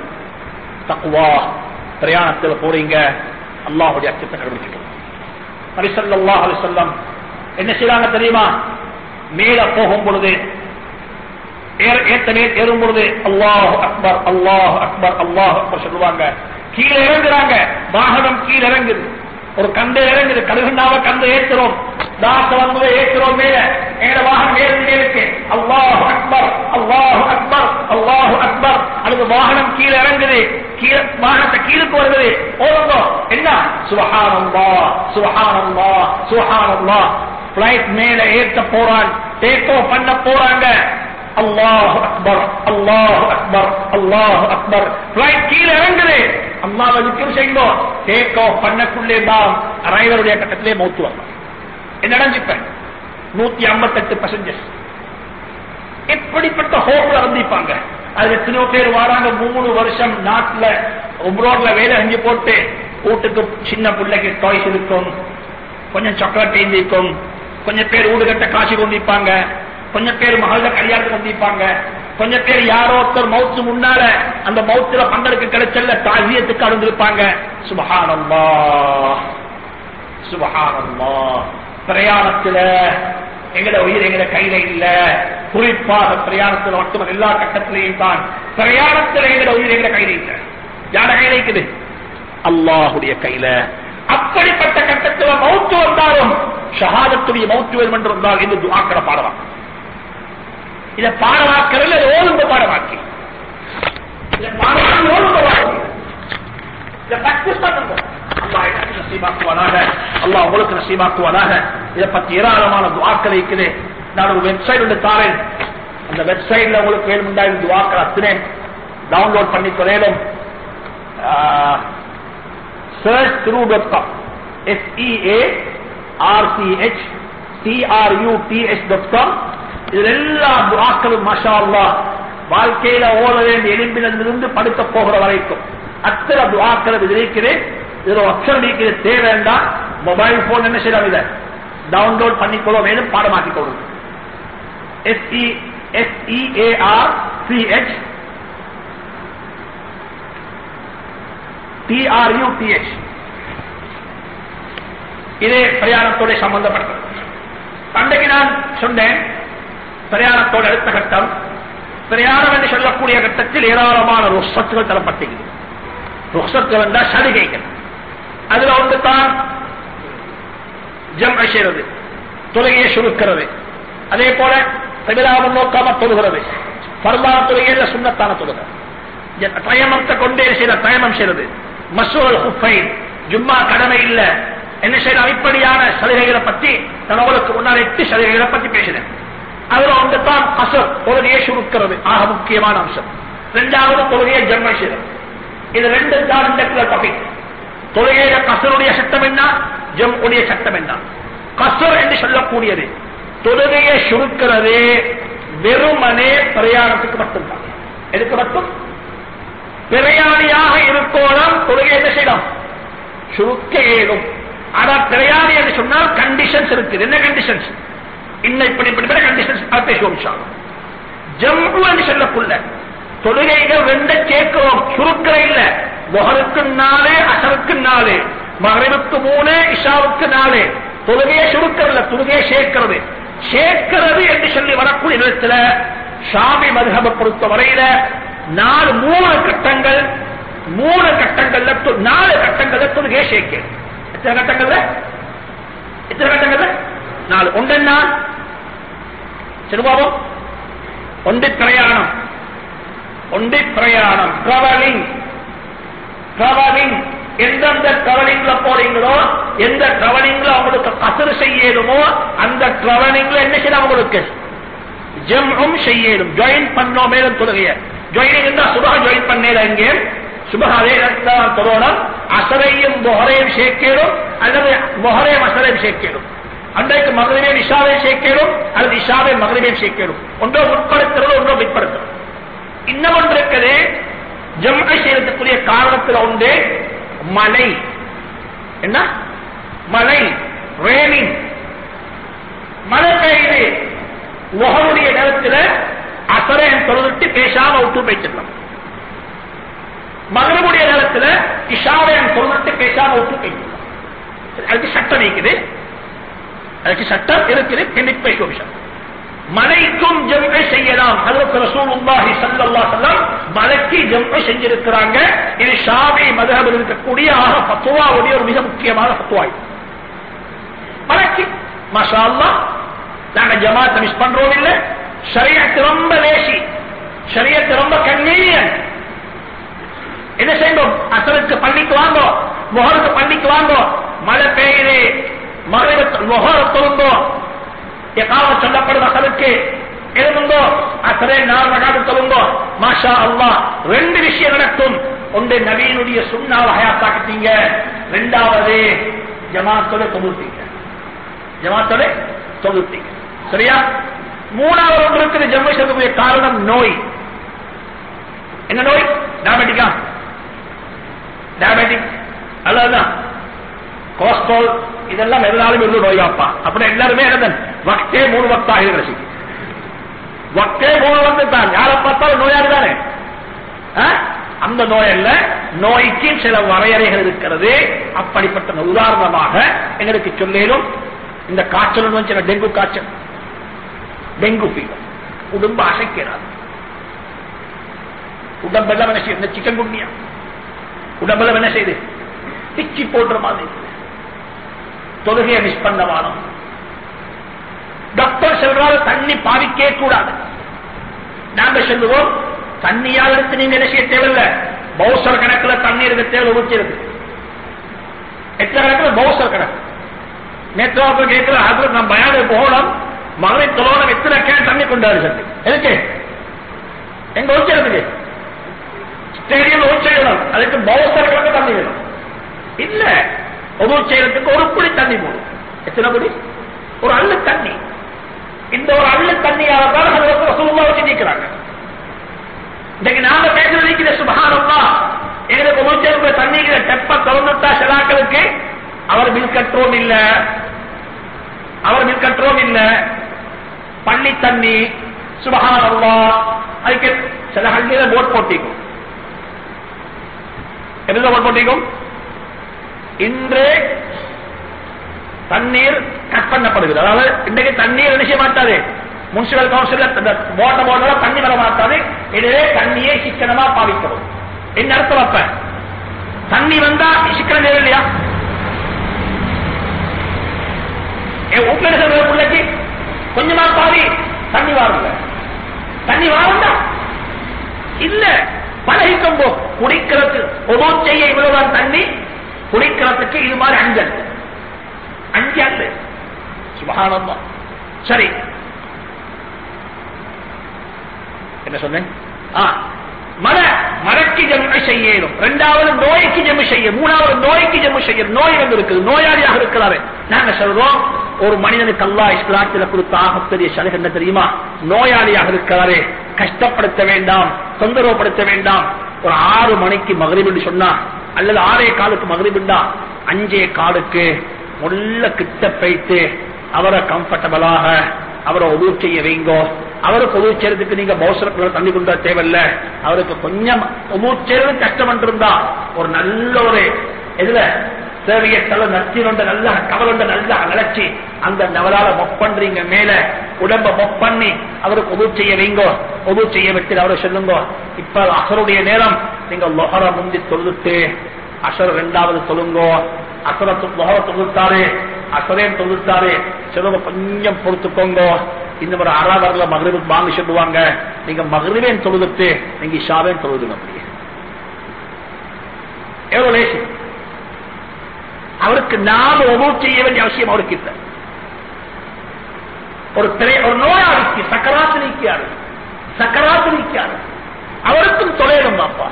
தக்குவா பிரயாணத்தில் போறீங்க. அல்லாஹுடைய அச்சத்தை கடைபிடிக்கணும் நபிசல்லாஹ் அலிசல்லம் என்ன செய்யறாங்க தெரியுமா? மேல போகும் பொழுது ஏற்கனவே ஏறும் பொழுது அல்லாஹ் அக்பர் அல்லாஹ் அக்பர் அல்லாஹ் அக்பர் சொல்லுவாங்க. கீழே இறங்குறாங்க. வாகனம் கீழே இறங்குது. ஒரு கந்தை இறங்குது. கடுகுண்டாவ கந்தை ஏற்றுறோம் தாச வந்து ஏற்றுறோம் மேல. எங்க வாகனம் ஏறிட்டே இருக்கு. அல்லாஹ் அக்பர் அல்லாஹ் அக்பர் அல்லாஹ் அக்பர் அல்லது வாகனம் கீழே இறங்குது. கீழே வாகனத்தை கீழுக்கு வருகிறது ஓடுங்க. என்ன? சுபஹானல்லா சுபஹானல்லா சுபஹானல்லா பிளைட் மேல ஏற்ற போறான். டேக் ஆஃப் பண்ண போறாங்க. அல்லாஹ் அக்பர் அல்லாஹ் அக்பர் அல்லாஹ் அக்பர் பிளைட் கீழே இறங்குது. அல்லாஹ் விக்கிரம் செய்யணும் டேக் ஆஃப் பண்ணக்குள்ளே தான் அரைவருடைய கட்டத்திலே மௌத்து வந்தார் என்ன நினைச்சுப்பேன் நூத்தி ஐம்பத்தெட்டு பசஞ்சர்ஸ் எப்படிப்பட்ட ஹோப்ல இருந்திருப்பாங்க அது எத்தனையோ பேர் வராங்க. மூணு வருஷம் நாட்டுல உம்ரோட்ல வேலை செஞ்சு போட்டு வீட்டுக்கு சின்ன பிள்ளைக்கு டாய்ஸ் இருக்கும். கொஞ்சம் சாக்லேட் இருக்கும். கொஞ்சம் பேர் வீடு கட்ட காசு கொண்டிருப்பாங்க. கொஞ்சம் பேர் மகள கல்யாணத்துக்கு வந்திருப்பாங்க கொஞ்சம் பேர் யாரோ ஒருத்தர் மவுத்து முன்னால அந்த மவுத்துல பங்களுக்கு கிடைச்சல தாசியத்துக்கு அழுந்திருப்பாங்க சுபஹானல்லா சுபஹானம்மா பிரயாணத்துல எங்கட உயிர் எங்கட கையில இல்ல. குறிப்பாக பிரயாணத்தில் மட்டுமல்ல எல்லா கட்டத்திலையும் தான். பிரயாணத்தில் எங்கட உயிர் எங்கட கையில இல்ல. யார கையில இருக்குது? அல்லாஹுடைய கையில. அப்படிப்பட்ட கட்டத்தில் மௌத்து வந்தாலும் ஷஹாதத்துடைய மௌத்து வேணும் என்று வந்தால் என்று துவாக்கிற பாடலாம். இதை பாடமாக்கிறதுல ஓதும்ப பாடமாக்கி இதை பாடமாக்கி ஓதும்ப பாடமாக்கி இதை பிராக்டிஸ் பண்ணுங்க. அல்லாஹ் எனக்கு நசீபாக்குவானாக. உங்களுக்கு நசீபாக்குவானாக. இதை பத்தி ஏராளமான துவாக்கள் இருக்குது. நான் ஒரு வெப்சைட் ஒன்று தாரேன். அந்த வெப்சைட்ல உங்களுக்கு வேணும்டா இந்த துவாக்கள் அத்தனை. டவுன்லோட் பண்ணி கொள்ளையிலும் search truth dot com S E A R C H T R U T S dot com இதுல எல்லா துவாக்களும் மஷா அல்லா வாழ்க்கையில ஓட வேண்டிய எலும்பிலிருந்து படுக்க போகிற வரைக்கும் அத்தனை துவாக்கள் இது இருக்கிறேன். இதுல அக்ஷரம் நீக்கிறது தேவைண்டா மொபைல் போன் என்ன செய்யலாம் இதை? டவுன்லோட் பண்ணிக்கொள்ள வேண்டும் பாடமாக்கிக் கொள்ளும் எஸ்இ எஸ்இஏஆர் சிஹெச் டிஆர்யூடிஎச் இது பிரயாணத்தோட சம்பந்தப்பட்டது. அன்றைக்கு நான் சொன்னேன் பிரயாணத்தோட அடுத்த கட்டம். பிரயாணம் என்று சொல்லக்கூடிய கட்டத்தில் ஏராளமான ருசத்துகள் தரப்பட்டிருக்கிறது. ருசத்துகள் என்றால் சலுகைகள். அதுல வந்து தான் ஜம் செய்யறது தொழுகையை சுருக்கிறது. அதே போல தமிழாவும் நோக்காம தொழுகிறது. பரவான தொழுகையில சுண்ணத்தான தொழுகிறது தயமத்தை கொண்டே செய்த தயமம் செய்யறது மசூல் ஹுஃபைன் ஜும்மா கடமை இல்ல. என்ன செய்யலாம் அடிப்படையான சலுகைகளை பத்தி நான் உங்களுக்கு முன்னால் எட்டு சலுகைகளை பத்தி பேசினேன். அதுல ஒன்று தான் அசர் தொழுகையை சுருக்கிறது ஆக முக்கியமான அம்சம். இரண்டாவது தொழுகையை ஜன்மை செய்தல் இது ரெண்டு தான் இந்த டாபிக் தொழுகையில கசருடைய சட்டம் என்ன? ஜம் உடைய சட்டம் என்ன? கசர் என்று சொல்லக்கூடியது. தொழுகையை சுருக்கிறது வெறுமனே பிரயாணத்துக்கு மட்டும்தான். எதுக்கு மட்டும்? பிரயாணியாக இருக்கோம் தொழுகை என்ன செய்யலாம் சுருக்க ஏதும் ஆனா பிரயாணி என்று சொன்னால் கண்டிஷன்ஸ் இருக்குது. என்ன கண்டிஷன்ஸ் இன்னும் இப்படி இப்படி கண்டிஷன்ஸ் பேசுவோம் ஜம்பு என்று சொல்லக்குள்ள தொழுகைகள் வெண்ட கேட்கிறோம். சுருக்கிற இல்ல. மொஹருக்கு நாலு அசருக்கு நாலு மகரிவுக்கு மூணு இஷாவுக்கு நாலு. தொழுகையை சுருக்கிறதுல தொழுகையை சேர்க்கிறது. சேர்க்கிறது என்று சொல்லி வரக்கூடிய நேரத்தில் ஷாமி மதுகபை பொறுத்த வரையில நாலு மூணு கட்டங்கள் மூணு கட்டங்கள்ல நாலு கட்டங்கள்ல தொழுகையை சேர்க்க எத்தனை கட்டங்கள்ல? எத்தனை கட்டங்கள்ல? நாலு. ஒன்றென்னா சிறுபாபம் ஒன்று பிரயாணம். ஒன்று பிரயாணம். டிராவலிங் டிராவலிங் எந்தெந்த டிராவலிங்ல போறீங்களோ எந்த டிராவலிங்ல அவங்களுக்கு கசரு செய்யணுமோ அந்த டிராவலிங்ல என்ன செய்யணும் அவங்களுக்கு ஜம்மும் செய்யணும். ஜாயின் பண்ணோம் மேலும் தொழுகைய. ஜாயினிங் இருந்தா சுபகா ஜாயின் பண்ணேல இங்கே. சுபகாவே தொடரும் அசரையும் மொஹரையும் சேர்க்கணும் அல்லது மொஹரையும் அசரையும் சேர்க்கணும் அன்றைக்கு மகளிரையும் இஷாவை சேர்க்கணும் அல்லது இஷாவை மகளிரையும் சேர்க்கணும் ஒன்றோ உட்படுத்துறது ஒன்றோ பிற்படுத்துறது. இன்னும் ஒன்று இருக்குது ஜம்மை செய்யறதுக்குரிய காரணத்தில் உண்டு மலை. என்ன? மலை ரேனிங் மழை பெய்யுது முகமுடைய நேரத்தில் அசரையன் தொழுதுட்டு பேசாம விட்டு போயிச்சிடலாம் மகனுடைய நேரத்தில் இஷாவையன் தொழுதுட்டு பேசாம விட்டு போயிச்சிடலாம் அதுக்கு சட்டம் இருக்குது. அதுக்கு சட்டம் இருக்குது. பின்னிப்பை விஷயம் மலைக்கும் ஜம்மை செய்யலாம். அதற்கு ரசூலுல்லாஹி ஸல்லல்லாஹு மலைக்கு ஜம்மை செஞ்சிருக்கிறாங்க. இது ஷாஃபி மذهபில் இருக்கக்கூடிய ஆக ஃபத்வாவுடைய ஒரு மிக முக்கியமான ஃபத்வா மலைக்கு. மாஷா நாங்க ஜமாத் மிஸ் பண்றோம் இல்ல? ஷரியத்து ரொம்ப லேசி ஷரியத்து ரொம்ப கன்வீனியன்ட் என்ன செய்யணும் அசலுக்கு பள்ளிக்கு வாங்கோ. முகருக்கு பள்ளிக்கு வாங்கோ. மழை பெய்யுது. மகளிர் முகர தொழுந்தோ எகாம சொல்லப்படும் அசலுக்கு? எழுந்தோ அசரே நாலு மகாடு தொழுந்தோ மாஷா அல்லா ரெண்டு விஷயம் நடக்கும். ஒன்று நவீனுடைய சுண்ணாவை ஹயாத்தாக்கிட்டீங்க. ரெண்டாவது ஜமாத்தோட தொழுத்தீங்க. ஜமாத்தோட தொழுத்தீங்க. சரியா? மூணாவது ஒன்று இருக்குது ஜம்மு சொல்லக்கூடிய காரணம் நோய். என்ன நோய்? டயபெட்டிக்கா டயபெட்டிக் அல்லதுதான். கொலஸ்ட்ரால் இதெல்லாம் எதனாலும் இருந்து நோய்வாப்பா அப்படி எல்லாருமே என்னதன் வக்தே மூணு வக்தாக ரசி வக்தே மூணு வந்து தான் யாரை பார்த்தாலும் நோயாளி தானே? அந்த நோய் அல்ல நோய்க்கு சில வரையறைகள் இருக்கிறது. அப்படிப்பட்ட உதாரணமாக எங்களுக்கு சொல்லேனும் இந்த காய்ச்சல் சில டெங்கு காய்ச்சல். டெங்கு ஃபீவர் உடம்பு அசைக்கிறார் உடம்பெல்லாம் என்ன செய்யுது இந்த சிக்கன் குண்டியா உடம்பெல்லாம் என்ன செய்யுது பிச்சி போடுற மாதிரி தொழுகையை மிஸ் பண்ண வாரம் டாக்டர் சொல்றாரு தண்ணி பாதிக்கே கூடாது நாங்க சொல்லுவோம் தண்ணியால் எடுத்து நீங்க என்ன செய்ய தேவையில்லை பௌசர் கணக்குல தண்ணி இருக்க தேவை ஊற்றிருக்கு எத்தனை கணக்குல பௌசர் கணக்கு நேற்று கேட்கிற அதுல நான் பயான போகணும் மகளை எத்தனை கேன் தண்ணி கொண்டாரு சொல்லி எதுக்கு? எங்க ஊச்சிறதுக்கு ஸ்டேடியம் ஊச்செய்யணும் அதுக்கு பௌசர் கணக்கு தண்ணி வேணும். இல்ல ஒரு செய்யறதுக்கு ஒரு புடி தண்ணி போடும் எத்தனை குடி? ஒரு அள்ளு தண்ணி. இந்த ஒரு அள்ளு தண்ணியால தான் சுகமா வச்சு நீக்கிறாங்க. இன்னைக்கு நாங்க பேசுறது சுபகானம்மா எங்களுக்கு ஒரு சேர்ந்த தண்ணிக்கிற தெப்ப திறந்துட்டா சிலாக்களுக்கு அவர் மில் கட்டுறோம் இல்ல. அவர் மில் கட்டுறோம் இல்ல. பள்ளி தண்ணி சுபகானம்மா அதுக்கு சில ஹள்ளியில போட் போட்டிக்கும் என்ன போட்டிக்கும் இன்று தண்ணீர் கட் பண்ணப்படுகிறது. அதாவது இன்றைக்கு தண்ணீர் நினைச்ச மாட்டாது? முனிசிபல் கவுன்சில் போட்ட போட்ட தண்ணி வர மாட்டாது. எனவே தண்ணியை சிக்கனமா பாவிக்கவும். என்ன அர்த்தம் அப்ப? தண்ணி வந்தா சிக்கனம் இல்லையா? உப்பிடுகிற பிள்ளைக்கு கொஞ்சமா பாதி தண்ணி வாருங்க. தண்ணி வாருந்தா இல்ல பழகிக்கும் போ குடிக்கிறதுக்கு ஒவ்வொரு செய்ய இவ்வளவுதான் தண்ணி குடிக்கிறதுக்கு இது மாதிரி அஞ்சல். அஞ்சு அல்ல. சுபகானந்தம் சரி. என்ன சொன்னேன்? ஆ, மன மனக்கு ஜென்ம செய்யணும். இரண்டாவது நோய்க்கு ஜென்ம செய்ய மூணாவது நோய்க்கு ஜென்ம செய்ய நோய் வந்து இருக்குது நோயாளியாக இருக்கிறாரு. நாங்க சொல்றோம் ஒரு மனிதனுக்கு அல்லா இஸ்லாத்தில் கொடுத்த ஆகப்பெரிய சலுகை என்ன தெரியுமா? நோயாளியாக இருக்கிறாரு. கஷ்டப்படுத்த வேண்டாம் தொந்தரவுப்படுத்த வேண்டாம். ஒரு ஆறு மணிக்கு மகரிபின்னு சொன்னா அல்லது ஆறே காலுக்கு மகரிபிண்டா அஞ்சே காலுக்கு முள்ள கிட்ட பைத்து அவரை கம்ஃபர்டபுளாக அவரை உதவி செய்ய வைங்கோ. அவருக்கு உதவி நீங்க பௌசரத்துல தண்ணி கொண்டா தேவையில்ல. அவருக்கு கொஞ்சம் உதவி கஷ்டம் இருந்தா ஒரு நல்ல ஒரு இதுல சேவையை தலை நச்சினொண்ட நல்லா கவலொண்ட நல்லா நினைச்சு அந்த நவலால மொப்பன்றீங்க மேல உடம்ப மொப்பண்ணி அவருக்கு உதவு செய்ய வைங்கோ உதவு செய்ய விட்டு அவரை சொல்லுங்க. இப்ப அசருடைய நேரம் நீங்க லொஹர முந்தி தொழுதுட்டு அசர் ரெண்டாவது தொழுங்கோ. அசரத்து லொஹர தொழுத்தாரு அசரேன் தொழுத்தாரு சிலவங்க கொஞ்சம் பொறுத்துக்கோங்க. இந்த ஒரு அரை வரல மகரிபுக்கு சொல்லுவாங்க. நீங்க மகரிவேன் தொழுதுட்டு நீங்க இஷாவேன் தொழுதுங்க அப்படியே. எவ்வளவு லேசி. அவருக்கு நாம உதவு செய்ய வேண்டிய அவசியம் அவருக்கு இல்லை. ஒரு திரை ஒரு நோயாளிக்கு சக்கராத்து நீக்கியாரு. சக்கராத்து நீக்கியாரு. அவருக்கும் தொலைடும் பாப்பா.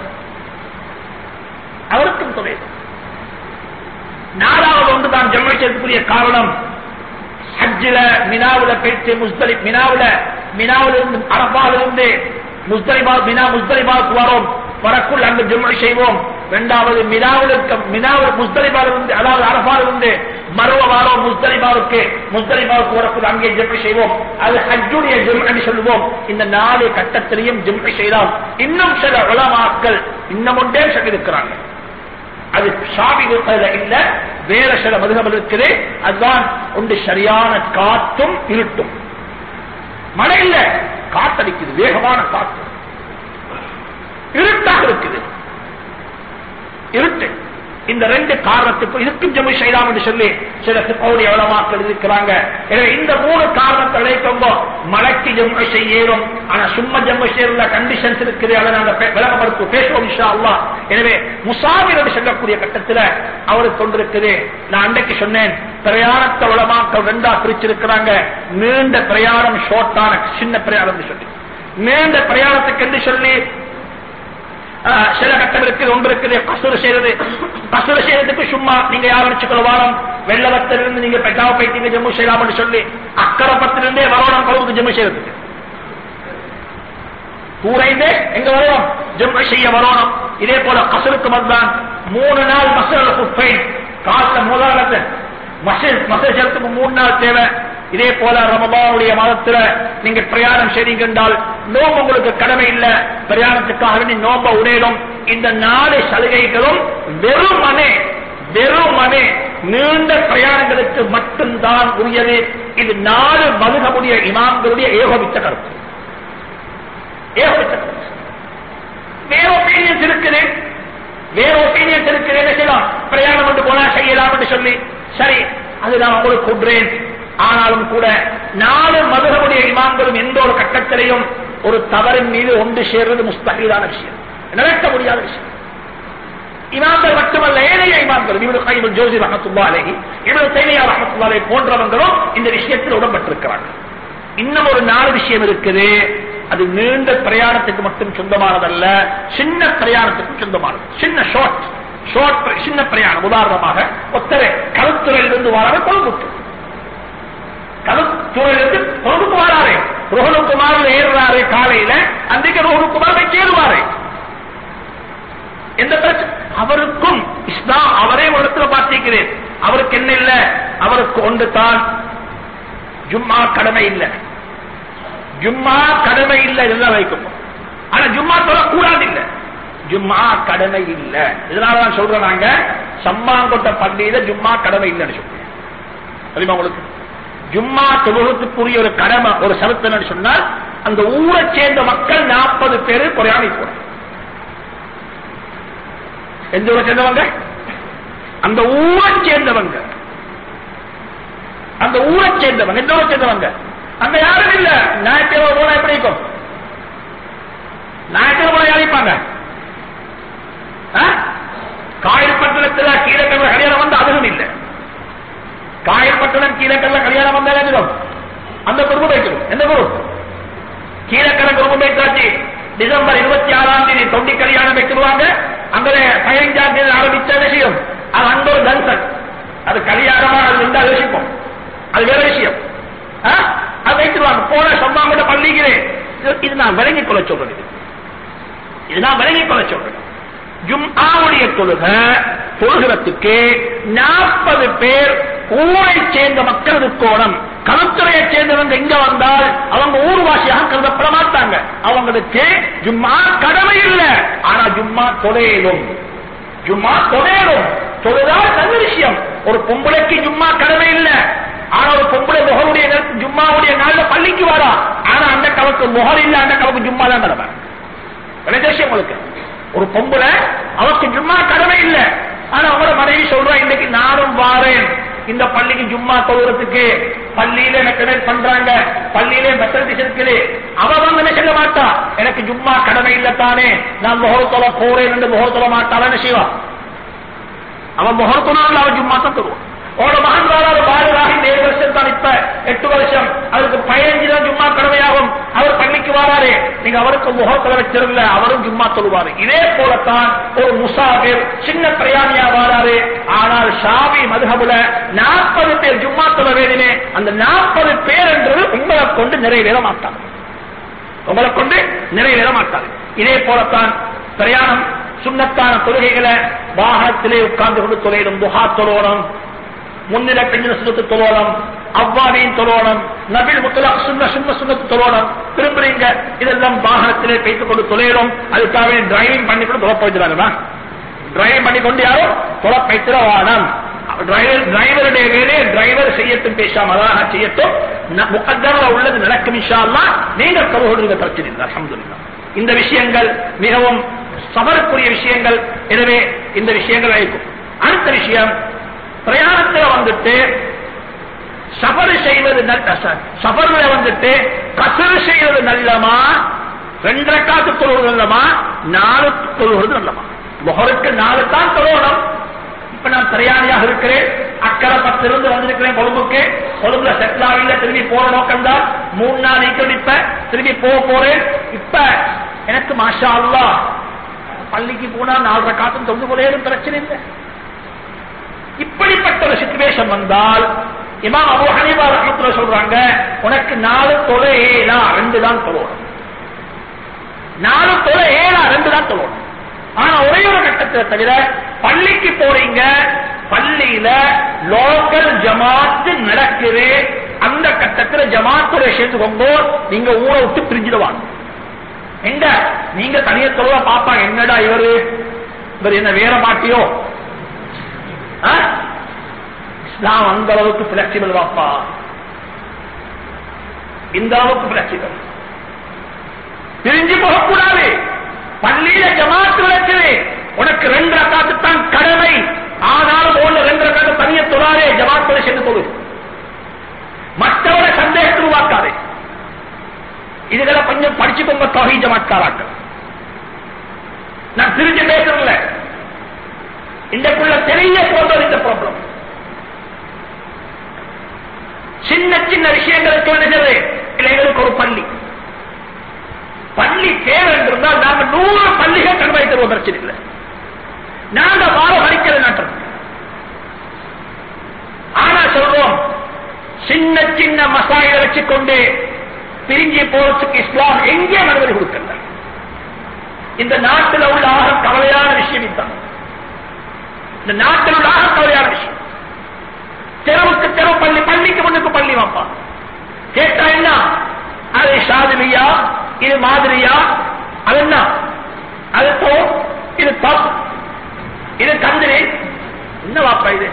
அவருக்கும் தொலைடும் நாலாவது ஒன்றுதான் ஜென்மத்திற்குரிய காரணம். ஹஜ்ஜில மினாவுல பேச்சு முஸ்தலி மினாவுல மினாவுல இருந்து அரபால இருந்து முஸ்தலிபா மினா முஸ்தலிபாவுக்கு வரோம். வரக்குள் அங்கு ஜும்மை செய்வோம். இரண்டாவது மினாவுக்கு மினாவில் முஸ்தலிபால் இருந்து அதாவது அரபால இருந்து மருவ வாரம் முஸ்தலிபாவுக்கு. முஸ்தலிபாவுக்கு வரக்குள் அங்கே ஜும்மை செய்வோம். அது ஹஜ்ஜுடைய ஜும்மை சொல்லுவோம். இந்த நாலு கட்டத்திலையும் ஜும்மை செய்யலாம் இன்னும் சில உலமாக்கள் இன்னும் இருக்கிறாங்க சொல்லியிருக்கிறாங்க அது சாமி கொடுப்பதில் இல்ல வேற சில மதுகபல் இருக்குது. அதுதான் ஒன்று சரியான காத்தும் இருட்டும். மழை இல்ல காத்தடிக்குது வேகமான காத்து இருட்டாக இருக்குது. இருட்டு. இந்த ரெண்டு காரணத்துக்கும் இதுக்கும் ஜம்மு செய்யலாம் என்று சொல்லி சில சிப்பவுடைய வளமாக்கள் இருக்கிறாங்க. எனவே இந்த மூணு காரணத்தை இழைக்கொம்போ மழைக்கு ஜம்மு செய்யணும். ஆனா சும்மா ஜம்மு செய்யற கண்டிஷன்ஸ் இருக்குது அதை நாங்க பே- விளக்கப்படுத்து பேசுவோம் இன்ஷா அல்லா எனவே முசாபிரோடு செல்லக்கூடிய கட்டத்துல அவருக்கு கொண்டிருக்குது நான் அன்றைக்கு சொன்னேன் பிரயாணத்தை உலமாக்கள் ரெண்டா பிரிச்சிருக்கிறாங்க. நீண்ட பிரயாணம் ஷோர்ட்டான சின்ன பிரயாணம் சொல்லி. நீண்ட பிரயாணத்துக்கு என்று சொல்லி சில கட்டம் இருக்குது ஒன்று இருக்குது. கசூர் செய்யறது கசூர் செய்யறதுக்கு சும்மா நீங்க யார் வச்சுக்கொள்ள வாரம். வெள்ளவத்திலிருந்து நீங்க பெட்டாவை போயிட்டீங்க ஜம்மு செய்யலாம்னு சொல்லி. அக்கரப்பத்திலிருந்தே வரணும் கவுக்கு ஜம்மு செய்யறதுக்கு கூரைந்தே எங்க வரணும் ஜம்மு செய்ய வரணும். இதே போல கசருக்கு வந்தான். மூணு நாள் மசல் குப்பை கால மூலாளத்தை மசேஜத்துக்கு மூணு நாள் தேவை. இதே போல ரமபானுடைய மாதத்துல நீங்க பிரயாணம் செய்றீங்க என்றால் நோம்பு உங்களுக்கு கடமை இல்ல. பிரயாணத்துக்காக வேண்டி நோம்ப உடையிடும் இந்த நாலு சலுகைகளும் வெறுமனே வெறுமனே நீண்ட பிரயாணங்களுக்கு மட்டும்தான் உரியது. இது நாலு மதுகமுடைய இமாம்களுடைய ஏகோபித்த கருத்து. ஏகோபித்த கருத்து. வேற ஒப்பீனியன்ஸ் இருக்குது. வேற ஒப்பீனியன்ஸ் இருக்குது என்ன செய்யலாம்? பிரயாணம் கொண்டு போனா செய்யலாம் என்று சொல்லி சரி அது நான் உங்களுக்கு கூடுறேன் ஆனாலும் கூட நாலு மதுரவுடைய இமாம்களும் எந்த ஒரு கட்டத்திலையும் ஒரு தவறின் மீது ஒன்று சேர்றது முஸ்தகீதான விஷயம். நடக்க முடியாத விஷயம். இமாம்கள் மட்டுமல்ல ஏனைய இமாம்கள் இவரு கைபுல் ஜோசி ரஹத்துல்லாலே அலேஹி இவரு தைமையா ரஹத்துல்லா போன்றவங்களும் இந்த விஷயத்தில் உடன்பட்டிருக்கிறாங்க. இன்னும் ஒரு நாலு விஷயம் இருக்குது. அது நீண்ட பிரயாணத்துக்கு மட்டும் சொந்தமானதல்ல சின்ன பிரயாணத்துக்கும் சொந்தமானது. சின்ன ஷார்ட் சின்ன பிரயாணம். உதாரணமாக ஒத்தரை கருத்துறையிலிருந்து வராத கொழும்புக்கு. கருத்துறையிலிருந்து கொழும்புக்கு வராரு. ரோஹனுக்குமார் ஏறுறாரு காலையில அன்றைக்கு ரோஹனுக்குமார் போய் எந்த பிரச்சனை அவருக்கும் இஸ்லாம் அவரே ஒரு இடத்துல பார்த்திருக்கிறேன். அவருக்கு என்ன இல்ல? அவருக்கு ஒன்று தான் ஜும்மா கடமை இல்லை. ஜும்மா கடமை இல்லை இதெல்லாம் வைக்கும் ஆனா ஜும்மா தொழ இல்லை இல்ல. ஜும்மா கடமை இல்லை. இதனாலதான் சொல்றோம் நாங்க சம்மாங்கொட்ட பள்ளியில ஜும்மா கடமை இல்லைன்னு சொல்றோம். தெரியுமா உங்களுக்கு? ஜும்மா தொழுகத்துக்குரிய ஒரு கடமை ஒரு சருத்தன்னு சொன்னால் அந்த ஊரை சேர்ந்த மக்கள் நாற்பது பேரு குறையாம போறாங்க எந்த ஊரை சேர்ந்தவங்க? அந்த ஊரை சேர்ந்தவங்க. அந்த ஊரை சேர்ந்தவங்க. எந்த ஊரை சேர்ந்தவங்க? அங்க யாரும் இல்ல. ஞாயிற்றுக்கிழமை போனா எப்படி இருக்கும்? ஞாயிற்றுக்கிழமை போனா யாரிப்பாங்க காயல்பட்டணத்தில் கீழக்கல்ல கல்யாணம் வந்த அதுவும் இல்லை. காயல்பட்டணம் கீழக்கல்ல கல்யாணம் வந்தா எழுதும் அந்த குடும்பம் வைக்கணும் எந்த குரூப் கீழக்கல குடும்பம் வைத்தாச்சு டிசம்பர் இருபத்தி ஆறாம் தேதி தொண்டி கல்யாணம் வைக்கிடுவாங்க அங்க பதினைஞ்சாம் தேதி ஆரம்பித்த விஷயம் அது அங்க ஒரு தன்சன் அது கல்யாணமா அது இருந்தா விஷயம் அது வேற விஷயம். அது வைத்துருவாங்க போன சொன்னா கூட பள்ளிக்கிறேன் இது நான் விளங்கிக் கொள்ள சொல்றேன் இது. இது நான் விளங்கிக் கொள்ள சொல்றேன் ஜும்ஆவுடைய தொழுக தொழுகிறதுக்கு நாற்பது பேர் ஊரை சேர்ந்த மக்கள் இருக்கோணம் களத்துறையை சேர்ந்தவங்க இங்க வந்தால் அவங்க ஊர்வாசியாக கருதப்பட மாட்டாங்க. அவங்களுக்கு ஜும்மா கடமை இல்லை. ஆனா ஜும்மா தொலையிலும் ஜும்மா தொலையிலும் தொழுதால் நல்ல விஷயம். ஒரு பொம்பளைக்கு ஜும்மா கடமை இல்லை. ஆனா ஒரு பொம்பளை முகருடைய ஜும்மாவுடைய நாள்ல பள்ளிக்கு வரா. ஆனா அந்த கலக்கு முகர் இல்ல அந்த கலக்கு ஜும்மா தான் கடமை. உங்களுக்கு. ஒரு பொம்புல அவருக்கு ஜும்மா கடமை இல்ல. ஆனா அவங்களோட மனைவி சொல்றா இன்னைக்கு நானும் வாரேன். இந்த பள்ளிக்கு ஜும்மா தொழுறதுக்கு பள்ளியில எனக்கு என்ன பண்றாங்க. பள்ளியில மெத்தடிஸ் இருக்குது அவ வந்து என்ன மாட்டா? எனக்கு ஜும்மா கடமை இல்ல தானே. நான் முகத்தொலை போறேன் என்று முகத்தொலை மாட்டாளா என்ன அவன் முகத்தொனால் அவன் ஜும்மா தான் தருவான் அவனோட மகன் வாராரு பாரராகி ஏழு வருஷம் தான் இப்ப எட்டு வருஷம் அவருக்கு பதினஞ்சு தான் ஜும்மா கடமையாகும் அவர் பள்ளிக்கு வாராரு நீங்க அவருக்கு முகத்துல வச்சிருந்த அவரும் ஜும்மா சொல்லுவாரு இதே போலத்தான் ஒரு முசாபிர் சின்ன பிரயாணியா வாராரு ஆனால் ஷாபி மதுகபுல நாற்பது பேர் ஜும்மா சொல்ல வேண்டினே அந்த நாற்பது பேர் என்றது உங்களை கொண்டு நிறைவேற மாட்டாங்க உங்களை கொண்டு நிறைவேற மாட்டாரு இதே போலத்தான் பிரயாணம் சுண்ணத்தான தொழுகைகளை வாகனத்திலே உட்கார்ந்து கொண்டு தொலையிடும் துஹா தொழோனம் முன்னில பெண்ணின சுண்ணத்து தொழுவலாம் அவ்வாறையும் தொழோனம் நபில் முத்தலா சுண்ண சுண்ண சுண்ணத்து தொழோனம் திரும்புறீங்க இதெல்லாம் வாகனத்திலே வைத்துக் கொண்டு தொலையிடும் அதுக்காக டிரைவிங் பண்ணி கொண்டு தொலை போயிடுறாங்க டிரைவ் பண்ணி கொண்டு யாரும் தொலை பைத்திர வானம் டிரைவர் டிரைவருடைய வேலையை டிரைவர் செய்யட்டும் பேசாம அழகாக செய்யட்டும். முக்கத்தர உள்ளது நடக்கும் இன்ஷா அல்லாஹ் நீங்க தொழுகிற பிரச்சனை இல்லை இந்த விஷயங்கள் மிகவும் சபருக்குரிய விஷயங்கள். எனவே இந்த விஷயங்கள் அழைக்கும் அடுத்த விஷயம் பிரயாணத்துல வந்துட்டு சபர் செய்வது நல்ல சபர்ல வந்துட்டு கசரு செய்வது நல்லமா? ரெண்டரை காத்து தொழுவது நல்லமா? நாலு தொழுவது நல்லமா? முகருக்கு நாலு தான் தொழுவணும் இப்ப நான் பிரயாணியாக இருக்கிறேன். அக்கறை பத்திலிருந்து வந்திருக்கிறேன் கொழும்புக்கு. கொழும்புல செட்டில் ஆகல. திரும்பி போற நோக்கம் தான். மூணு நாள் நீக்கம் இப்ப திரும்பி போக போறேன். இப்ப எனக்கு மாஷா அல்லா பள்ளிக்கு போனா நாலரை காத்தும் தொண்டு போலேயும் பிரச்சனை இல்லை. இப்படிப்பட்ட ஒரு சிச்சுவேஷன் வந்தால் இமாம் அபு ஹனீபா ரஹமத்துல சொல்றாங்க உனக்கு நாலு தொலை ஏழா ரெண்டு தான் தொழணும் நாலு தொலை ஏழா ரெண்டு தான் தொழணும் ஆனா ஒரே ஒரு கட்டத்தை தவிர பள்ளிக்கு போறீங்க பள்ளியில லோக்கல் ஜமாத்து நடக்குது. அந்த கட்டத்துல ஜமாத்துடைய சேர்த்துக்கோங்க நீங்க ஊரை விட்டு பிரிஞ்சிடுவாங்க. எங்க? நீங்க தனிய தொழில பாப்பாங்க என்னடா இவரு? இவர் என்ன வேற மாட்டியோ? இஸ்லாம் அந்த அளவுக்கு பிளெக்சிபிள் வாப்பா. இந்த அளவுக்கு பிளெக்சிபிள் பிரிஞ்சு போகக்கூடாது. பள்ளியில ஜமாத்து நடக்குது உனக்கு ரெண்டு ரக்காத்து தான் கடமை. ஆனாலும் ஒண்ணு ரெண்டு ரக்காத்து தனிய தொழாரே ஜமாத்தோட சென்று போகுது மற்றவரை சந்தேகத்தை உருவாக்காதே இதுகளை கொஞ்சம் படிச்சுக்கோங்க தொகை ஜமாத்காராக்கள். நான் பிரிஞ்சு பேசுறதில்ல இந்தக்குள்ள தெரிய போன்றது இந்த ப்ராப்ளம் சின்ன சின்ன விஷயங்களுக்கு வருகிறது பிள்ளைகளுக்கு ஒரு பள்ளி. பள்ளி தேவை என்றிருந்தால் நாங்கள் நூறு பள்ளிகள் கடமை தருவோம் பிரச்சனை இல்லை. நாங்க வார வரிக்கிற நாட்டம் ஆனா சொல்றோம் சின்ன சின்ன மசாயை வச்சுக்கொண்டு பிரிஞ்சு போறதுக்கு இஸ்லாம் எங்கே அனுமதி கொடுக்கல? இந்த நாட்டில் உள்ள ஆக கவலையான விஷயம் இதுதான். இந்த நாட்டில் உள்ள கவலையான விஷயம் தெருவுக்கு தெரு பள்ளி பள்ளிக்கு முன்னுக்கு பள்ளி வாப்பா கேட்டா என்ன? அது சாதிலியா இது மாதிரியா? அது என்ன? அது போ இது தப் இது தந்திரி. என்ன வாப்பா இது?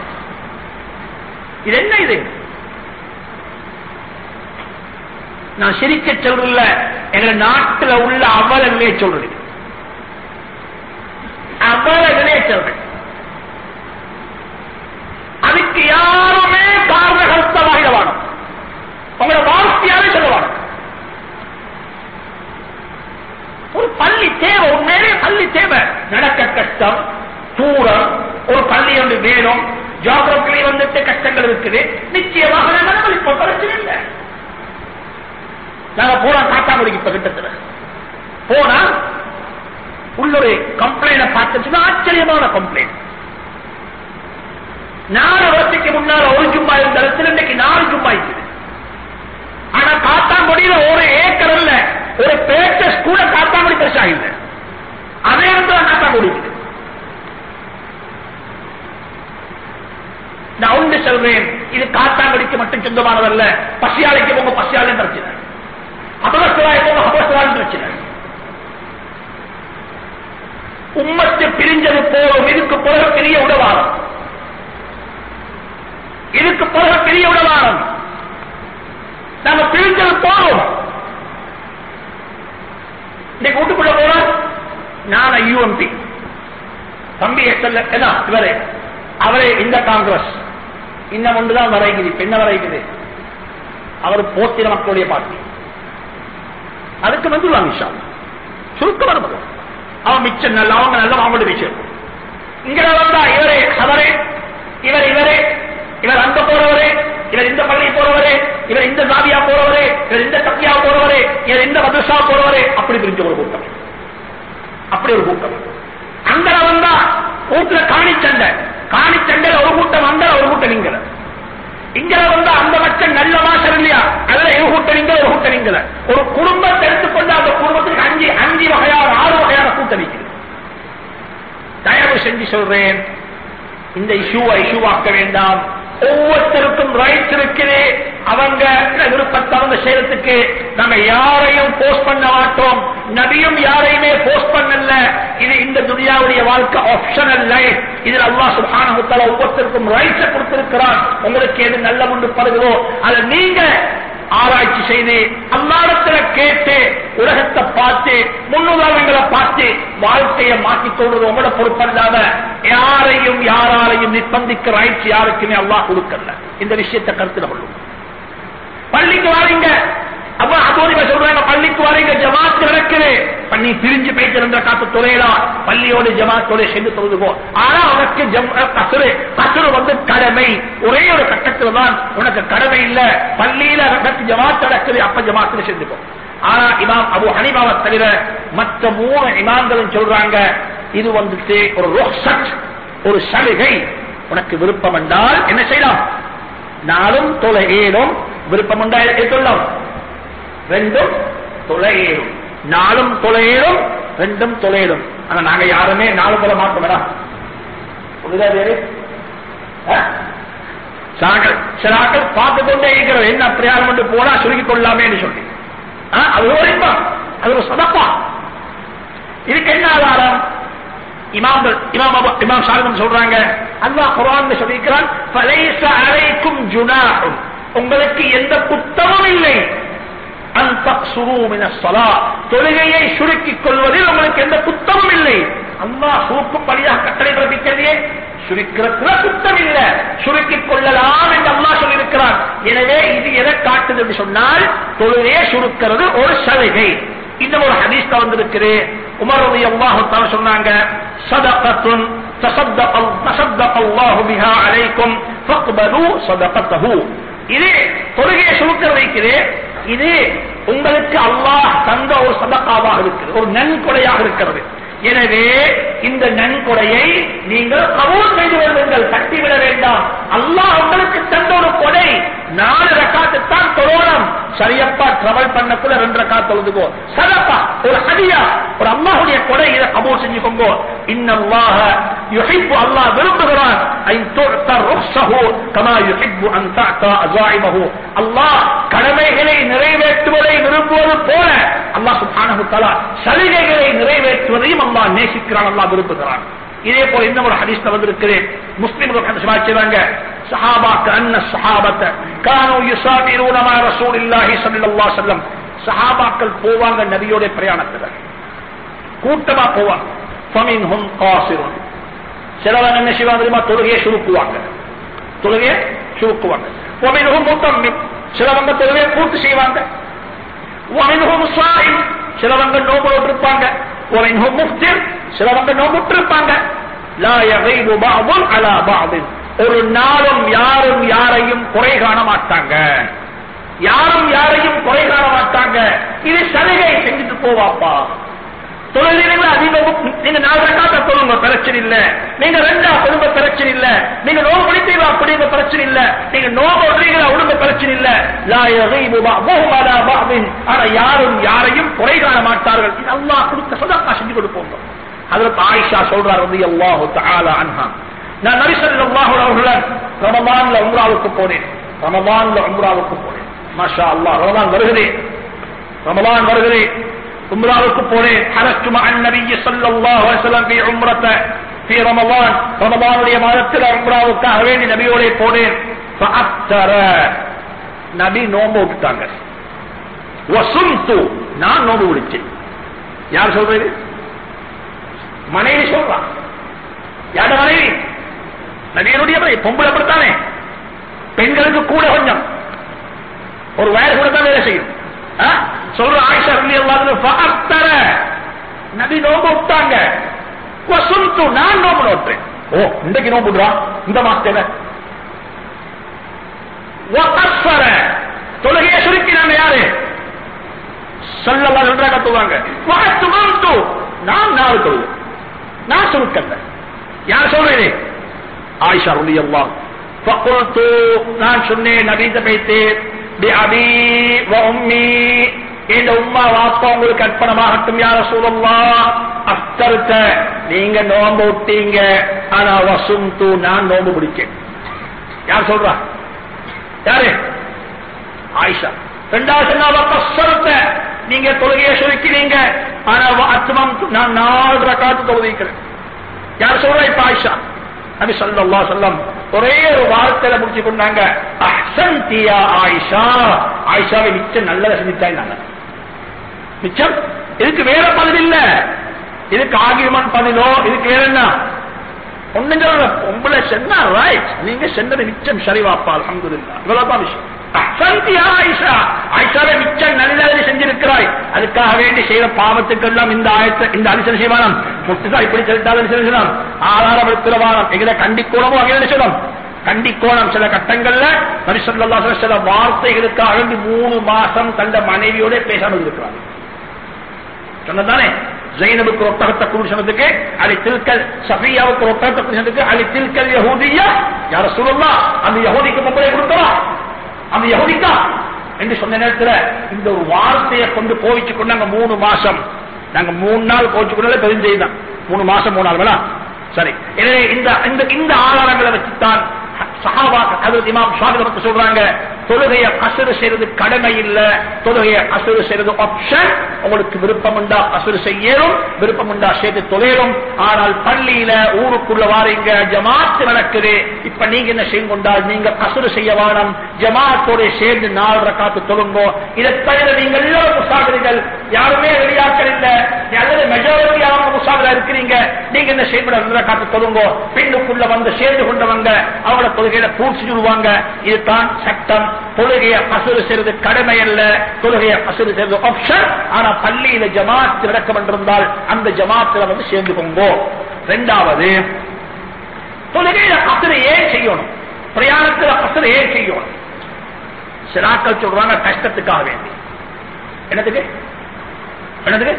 இது என்ன இது? நான் சிரிக்க சொல்றல எங்க நாட்டுல உள்ள அவலங்களே சொல்றேன் அவலங்களே சொல்றேன். அதுக்கு யாருமே காரணகர்த்தமாக வாணும் உங்களோட வார்த்தையாவே சொல்லுவாங்க ஒரு பள்ளி தேவை உண்மையிலே பள்ளி தேவை. நடக்க கஷ்டம் தூரம் ஒரு பள்ளி வந்து வேணும் ஜாகிரபிலே வந்துட்டு கஷ்டங்கள் இருக்குது. நிச்சயமாக நாங்கள் இப்ப பிரச்சனை இல்லை. நாங்க போனா காட்டாமடிக்கு இப்ப கிட்டத்துல போனா உள்ளொரு கம்ப்ளைண்ட் பார்த்துச்சுன்னா ஆச்சரியமான கம்ப்ளைண்ட் நாலு வருஷத்துக்கு முன்னால ஒரு ஜும்மா இருந்த இடத்துல இன்னைக்கு நாலு ஜும்மா இருக்குது ஆனா காத்தாங்குடியில ஒரு ஏக்கர் இல்ல ஒரு பேச்சஸ் ஸ்கூல காத்தாங்குடி பெருசா இல்ல அதே இடத்துல காத்தாங்குடி நான் ஒன்று சொல்றேன் இது காத்தாங்குடிக்கு மட்டும் சொந்தமானதல்ல பசியாலைக்கு போங்க பசியாலும் பிரச்சனை. அபகஸ்தலாய் போங்க அபகஸ்தலாலும் பிரச்சனை. உம்மத்து பிரிஞ்சது போலும் இதுக்கு போல பெரிய உடவாரம் இதுக்கு போக பெரிய உடவாரம் நாங்க பிரிஞ்சது போதும் இன்னைக்கு வீட்டுக்குள்ள போன நான் யூஎம்பி தம்பி என்ன இவரே. அவரே இந்த காங்கிரஸ். இன்னும் ஒன்றுதான் வரைக்குது பெண்ண என்ன வரைக்குது? அவர் போத்திர மக்களுடைய பார்ட்டி. அதுக்கு வந்துருவாங்க விஷயம் சுருக்க வரும்போது அவன் மிச்சம் நல்ல அவங்க நல்ல அவங்களோட விஷயம் இங்க வந்தா இவரே அவரே இவர் இவரே. இவர் அங்க போறவரே இவர் இந்த பள்ளி போறவரே இவர் இந்த ஜாதியா போறவரே இவர் இந்த தப்பியா போறவரே இவர் இந்த மதுசா போறவரே அப்படி பிரிஞ்ச ஒரு கூட்டம். அப்படி ஒரு கூட்டம். அங்க வந்தா வீட்டுல காணி சண்டை காணி சண்டையில ஒரு கூட்டம் அங்க ஒரு கூட்டம் இங்கல இங்க வந்தா அந்த மக்கள் நல்ல மாசம் இல்லையா? அதுல ஒரு கூட்டம் ஒரு கூட்டம் இங்கல ஒரு குடும்பத்தை எடுத்துக்கொண்டு அந்த குடும்பத்துக்கு அஞ்சு அஞ்சு வகையான ஆறு வகையான கூட்டம் இருக்குது. தயவு செஞ்சு சொல்றேன். இந்த இஷ்யூவை இஷ்யூவாக்க வேண்டாம். ஒவ்வொருத்தருக்கும் ரைட்ஸ் இருக்குது. அவங்க விருப்பத்தவங்க செய்யறதுக்கு நம்ம யாரையும் போஸ்ட் பண்ண மாட்டோம். நபியும் யாரையுமே போஸ்ட் பண்ணல. இது இந்த துனியாவுடைய வாழ்க்கை ஆப்ஷனல் லைஃப் இதில் அல்லா சுபான ஒவ்வொருத்தருக்கும் ரைட்ஸை கொடுத்திருக்கிறான். உங்களுக்கு எது நல்ல முன்னு படுகிறோம் அதை நீங்க ஆராய்ச்சி செய்து அல்லாடத்துல கேட்டு உலகத்தை பார்த்து முன்னுதாரணங்களை பார்த்து வாழ்க்கையை மாற்றிக் கொள்வது உங்களோட பொறுப்பில்லாத யாரையும் யாராலையும் நிர்பந்திக்கிற ரைட்ஸ் யாருக்குமே அல்லா கொடுக்கல. இந்த விஷயத்தை கருத்தில் கொள்ளும் பள்ளிக்கு வாரீங்க. அப்ப அதோட சொல்றாங்க பள்ளிக்கு வாரீங்க ஜமாத்து நடக்குது. பண்ணி பிரிஞ்சு போயிட்டு இருந்த காத்து துறையலாம் பள்ளியோட ஜமாத்தோட சேர்ந்து தொழுதுவோம் ஆனா உனக்கு கசுரு கசுரு வந்து கடமை. ஒரே ஒரு கட்டத்தில் தான் உனக்கு கடமை இல்ல. பள்ளியில நடக்கு ஜமாத் நடக்குது அப்ப ஜமாத்துல சேர்ந்துப்போ ஆனா இமாம் அபு ஹனிபாவை தவிர மற்ற மூணு இமாம்களும் சொல்றாங்க இது வந்துட்டு ஒரு ரோசட் ஒரு சலுகை. உனக்கு விருப்பம் என்றால் என்ன செய்யலாம்? நாளும் தொலைகேடும் விருப்பம் என்றால் சொல்லலாம்? ரெண்டும் தொலையேறும் நாளும் தொலையேறும் ரெண்டும் தொலையிடும். ஆனா நாங்க யாருமே நாலு தொலை மாட்டோம் வேணா சில ஆட்கள் பார்த்து கொண்டே இருக்கிறோம். என்ன பிரயாணம் பண்ணி போனா சுருக்கிக் கொள்ளலாமே சொல்லி. அது ஒரு இன்பம். அது ஒரு சதப்பா. இதுக்கு என்ன ஆதாரம்? இமாம்கள் இமாம் அபு- இமாம் சாரதம் சொல்றாங்க அல்லாஹ் குரான் சொல்லியிருக்கிறான் "ஃபலைஸ அலைக்கும் ஜுனாஹுன்." உங்களுக்கு எந்த குத்தமும் இல்லை அன் தக்சுரு மின ஸலா. தொழுகையை சுருக்கிக் கொள்வதில் உங்களுக்கு எந்த குத்தமும் இல்லை. அம்மா அல்லா சூக்குப்படியாக கட்டளை பிறப்பிக்கலையே சுருக்கிறதுல சுத்தம் இல்லை. சுருக்கிக் கொள்ளலாம் என்று அல்லா சொல்லியிருக்கிறார் எனவே இது எதை காட்டுது என்று சொன்னால் தொழுகையை சுருக்கிறது ஒரு சலுகை. இன்னும் ஒரு ஹதீஸ்ல வந்திருக்குது. உமர் உடைய அல்லாஹத்தான் சொன்னாங்க சதகத்துன் அழைக்கும் இது தொழுகையை சுருக்க வைக்கிறேன் இது உங்களுக்கு அல்லாஹ் தந்த ஒரு சதக்காவாக இருக்கிறது ஒரு நன்கொடையாக இருக்கிறது. எனவே இந்த நன்கொடையை நீங்கள் கபூல் செய்து வருவீர்கள் தட்டிவிட வேண்டாம். அல்லாஹ் உங்களுக்கு தந்த ஒரு கொடை நாலு ரக்காத்து தான் தொழணும் சரியப்பா டிராவல் பண்ணக்குள்ள ரெண்டு ரக்கா தொழுதுகோ சதப்பா ஒரு ஹதியா ஒரு அம்மாவுடைய கொடை இதை கபூல் செஞ்சுக்கோங்க. இன்னல்லாஹ யுஹிப்பு அல்லாஹ் விரும்புகிறான். ஐன் துஅத ருக்ஸஹு கமா யுஹிப்பு அந்த தஅதா அல்லாஹ் கடமைகளை நிறைவேற்றுவதை விரும்புவது போல அல்லாஹ் சுப்ஹானஹு தஆலா சலுகைகளை நிறைவேற்றுவதையும் அல்லாஹ் நேசிக்கிறான் அல்லாஹ் விரும்புகிறான். இதே போல இன்னும் ஒரு ஹதீஸ்ல வந்திருக்கிறேன். முஸ்லிம்கள் ஹதீஸ் வாசிக்கிறாங்க சஹாபாக்கு அன்ன சஹாபத்தை. கானு யுசாபிரூன மா ரசூலில்லாஹி ஸல்லல்லாஹு அலைஹி சஹாபாக்கள் போவாங்க நபியோட பிரயாணத்துல. கூட்டமா போவாங்க. ஃபமின்ஹும் காசிருன். சிலவங்க என்ன செய்வாங்க தெரியுமா? தொழுகையை சுருக்குவாங்க. தொழுகையை சுருக்குவாங்க. ஒமின்ஹும் முத்தம்மிம். சிலவங்க தொழுகையை பூர்த்தி செய்வாங்க. சிலவங்க நோம்பு இருப்பாங்க சிலவங்க நோம்புட்டு இருப்பாங்க ஒரு நாளும் யாரும் யாரையும் குறை காண மாட்டாங்க. யாரும் யாரையும் குறை காண மாட்டாங்க. இது சலுகை செஞ்சுட்டு போவாப்பா. தொழில்கள் அதிகமும் நீங்க நாலு ரக்காத்த தொழுங்க பிரச்சனை இல்ல. நீங்க ரெண்டா தொழுங்க பிரச்சனை இல்ல. நீங்க நோவு பிடித்தீங்களா அப்படிங்க பிரச்சனை இல்ல. நீங்க நோவு ஒன்றீங்களா ஒழுங்க பிரச்சனை இல்ல. லா யகீபு பஅதுஹும் ஆனா யாரும் யாரையும் குறை காண மாட்டார்கள். இது அல்லாஹ் கொடுத்த சதக்கா செஞ்சு கொடுப்போம் ஹஜரத் ஆயிஷா சொல்றார் ரலியல்லாஹு தஆலா அன்ஹா. நான் நபி ஸல்லல்லாஹு அலைஹி வஸல்லம் ரமலான்ல உம்ராவுக்கு போனேன். ரமலான்ல உம்ராவுக்கு போனேன். மாஷா அல்லாஹ் ரமலான் வருகிறே ரமலான் வருகிறே உம்ராவுக்கு போனேன். ஹரஸ்து மஅன் நபிய் மாதத்தில் உம்ராவுக்காக வேண்டி நபியோட போனேன். நபி நோம்பு விட்டாங்க நான் நோம்பு விடுச்சேன் யார் சொல்றது? மனைவி சொல்றான் யார மனைவி? நபியனுடைய பொம்பளை அப்படித்தானே? பெண்களுக்கு கூட கொஞ்சம். ஒரு வயர் கூட தான் வேலை செய்யும். சொல்ற ஆயிஷா அலி அல்லாஹ் நபி நோம்பு விட்டாங்க. நான் நோம்பு நோட்டேன் ஓ இன்றைக்கு நோம்புடுறான் இந்த மாசத்துல தொழுகைய சுருக்கினாங்க யாரு? சொல்லலாம் நன்றாக கத்துவாங்க நான் நாலு தொழுவோம் நான் சுருக்கல யார் சொல்றேன் ஆயிஷா உடைய நான் சொன்னேன் நபீத பேத்தேன் இந்த உம்மா வாப்பா உங்களுக்கு அர்ப்பணமாகட்டும் யார சூழல்லா அஃப்தர்த்த நீங்க நோம்பு விட்டீங்க. ஆனா வசும் தூ நான் நோம்பு பிடிச்சேன் யார் சொல்றா? யாரு? ஆயிஷா. ரெண்டாவது சொன்னா கசரத்த நீங்க தொழுகையை சுருக்கிறீங்க ஆனா அத்துமம் நான் நாலு ரக்காத்து தொழுவிக்கிறேன். யார் சொல்றா இப்ப ஆயிஷா? நபி ஸல்லல்லாஹு அலைஹி வஸல்லம் ஒரே ஒரு வார்த்தையில முடிச்சு கொண்டாங்க. அஹ்சன்தியா ஆயிஷா. ஆயிஷாவை மிச்சம் நல்லதை செஞ்சுட்டாங்க மிச்சம்? இதுக்கு வேற பதில் இல்ல. இதுக்கு ஆகியமன் பதிலோ இதுக்கு வேற என்ன? ஒண்ணு சொல்ல உங்களை சென்னா ரைட் நீங்க சென்றது மிச்சம் சரிவாப்பா அல்ஹம்துலில்லாஹ் இவ்வளவுதான் விஷயம். அஹ்சன்தியா ஆயிஷா. மிச்சம் நல்லதை செஞ்சிருக்கிறாய். அதுக்காக வேண்டி செய்யற பாவத்துக்கெல்லாம் இந்த ஆயத்தை இந்த அலிசன் செய்வானம். முட்டுதான் இப்படி செலுத்தாலும் செய்யலாம் ஆதாரப்படுத்துறவானம் எங்களை கண்டிக்கூடமோ அங்கே செய்யலாம் கண்டிக்கோணம். சில கட்டங்கள்ல பரிசுல்லா சில வார்த்தைகளுக்காக வேண்டி மூணு மாசம் தந்த மனைவியோட பேசாமல் இருக்கிறாங்க சொன்னதானே ஜெயினபுக்கு ஒட்டகத்தை குடிசனத்துக்கு அலி தில்கல் சஃபியாவுக்கு ஒட்டகத்தை குடிசனத்துக்கு அலி தில்கல் யஹூதியா? யார சொல்லலாம் அந்த யஹூதிக்கு மும்பரை கொடுத்தவா? அந்த யஹூதிக்கா? என்று சொன்ன நேரத்தில் இந்த ஒரு வார்த்தையை கொண்டு கோவிச்சு கொண்டு நாங்க மூணு மாசம் நாங்க மூணு நாள் கோவிச்சு கொண்டாலே பெருஞ்செய்தான் மூணு மாசம் மூணு நாள் வேணா சரி. எனவே இந்த இந்த இந்த ஆதாரங்களை வச்சுத்தான் சஹாபாக்கள் இமாம் ஷாஃபி நமக்கு சொல்றாங்க தொழுகைய கசுறு செய்யறது கடமை இல்ல. தொழுகைய கசுறு செய்யறது ஆப்ஷன் உங்களுக்கு விருப்பம் உண்டா கசுறு செய்யலும் விருப்பம் உண்டா சேர்த்து தொழிலும் ஆனால் பள்ளியில ஊருக்குள்ள வாரீங்க ஜமாத்து நடக்குது. இப்ப நீங்க என்ன செய்யும் கொண்டால் நீங்க கசுறு செய்ய வேணும். ஜமாத்தோட சேர்ந்து நாலு காத்து தொழுங்கோ. இதை தவிர நீங்க எல்லாரும் முசாகிறீர்கள் யாருமே வெளியாக்கள் இல்ல. அல்லது மெஜாரிட்டியான முசாகரா இருக்கிறீங்க. நீங்க என்ன செய்யப்பட காத்து தொழுங்கோ. பெண்ணுக்குள்ள வந்து சேர்ந்து கொண்டவங்க அவங்களோட தொழுகையில பூச்சி சொல்லுவாங்க இதுதான் சட்டம். தொழுகைய பசுறு செய்வது கடமை அல்ல. தொழுகைய பசுறு செய்வது ஆப்ஷன் ஆனா பள்ளியில ஜமாத் நடக்கம் என்றிருந்தால் அந்த ஜமாத்துல வந்து சேர்ந்து கொங்கோ ரெண்டாவது தொழுகையில பசுறு ஏன் செய்யணும்? பிரயாணத்துல பசுறு ஏன் செய்யணும்? சிலாக்கள் சொல்றாங்க கஷ்டத்துக்காக வேண்டி. என்னதுக்கு? என்னதுக்கு?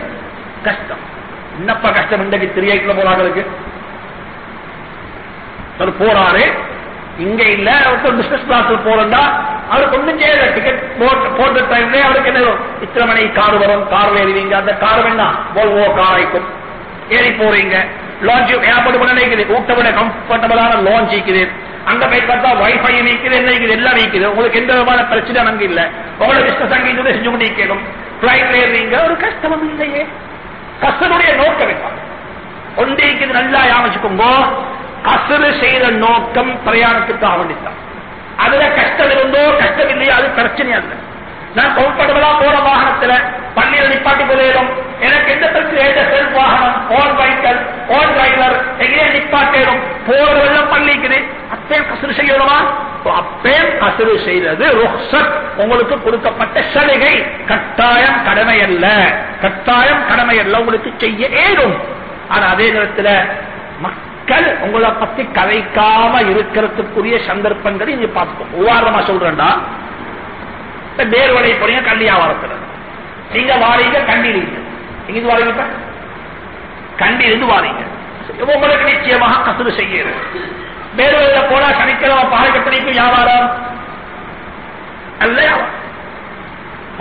கஷ்டம். என்னப்பா கஷ்டம்? இன்றைக்கு திரியைக்குள்ள போறாங்களுக்கு போறாரு. இங்க இல்ல அவருக்கு பிசினஸ் கிளாஸ்ல போறா அவருக்கு ஒண்ணும் செய்யல. டிக்கெட் போட்ட டைம்ல அவருக்கு என்ன இத்தனை மணி கார் வரும். கார்ல ஏறிவீங்க. அந்த கார் வேணா போல்வோ கார் ஆயிக்கும் ஏறி போறீங்க. லான்ச் ஏற்பட்டு பண்ண நினைக்குது ஊட்ட விட கம்ஃபர்டபுளான லான்ச் இருக்குது. அங்க போய் பார்த்தா வைஃபை நீக்குது என்ன இருக்குது எல்லாம் நீக்குது உங்களுக்கு எந்த விதமான பிரச்சனை அங்க இல்ல. உங்களோட பிசினஸ் அங்கே செஞ்சு கொண்டு கேட்கும். பிளைட்ல ஏறீங்க ஒரு கஷ்டமும் இல்லையே. கஷ்டனுடைய நோக்கம் ஒன்றைக்கு நல்லா யாமிச்சுக்கோங்க. கசுறு செய்த நோக்கம் பிரயாணத்துக்காக வேண்டித்தான் அதுல கஷ்டம் இருந்தோ கஷ்டம் இல்லையோ அது பிரச்சனை அல்ல. நான் கம்ஃபர்டபுளா போற வாகனத்துல பள்ளியில நிப்பாட்டி போதேனும் எனக்கு எந்த பிரச்சனை எந்த செல்ஃப் வாகனம் ஓன் வைக்கல் ஓன் டிரைவர் எங்கே நிப்பாட்டேனும் போறதெல்லாம் பள்ளிக்குது. அப்பயும் கசுறு செய்யணுமா? அப்பயும் கசுறு செய்தது ருஹ்சத். உங்களுக்கு கொடுக்கப்பட்ட சலுகை. கட்டாயம் கடமை அல்ல. கட்டாயம் கடமை அல்ல. உங்களுக்கு செய்ய ஏறும் ஆனா அதே நேரத்தில் மக்கள் உங்களை பத்தி கதைக்காம இருக்கிறதுக்குரிய சந்தர்ப்பங்களை நீங்க பார்த்துக்கோ. உதாரணமா சொல்றேன்டா. நேர்வடை போறீங்க கல்வி வியாபாரத்துல நீங்க வாரீங்க கண்டிருங்க எங்க வாரீங்க கண்டிருந்து வாரீங்க. உங்களுக்கு நிச்சயமாக கசுறு செய்யறது நேர்வழியில போனா சனிக்கிழமை பாறைக்கப்படிக்கு வியாபாரம். நல்ல வியாபாரம்.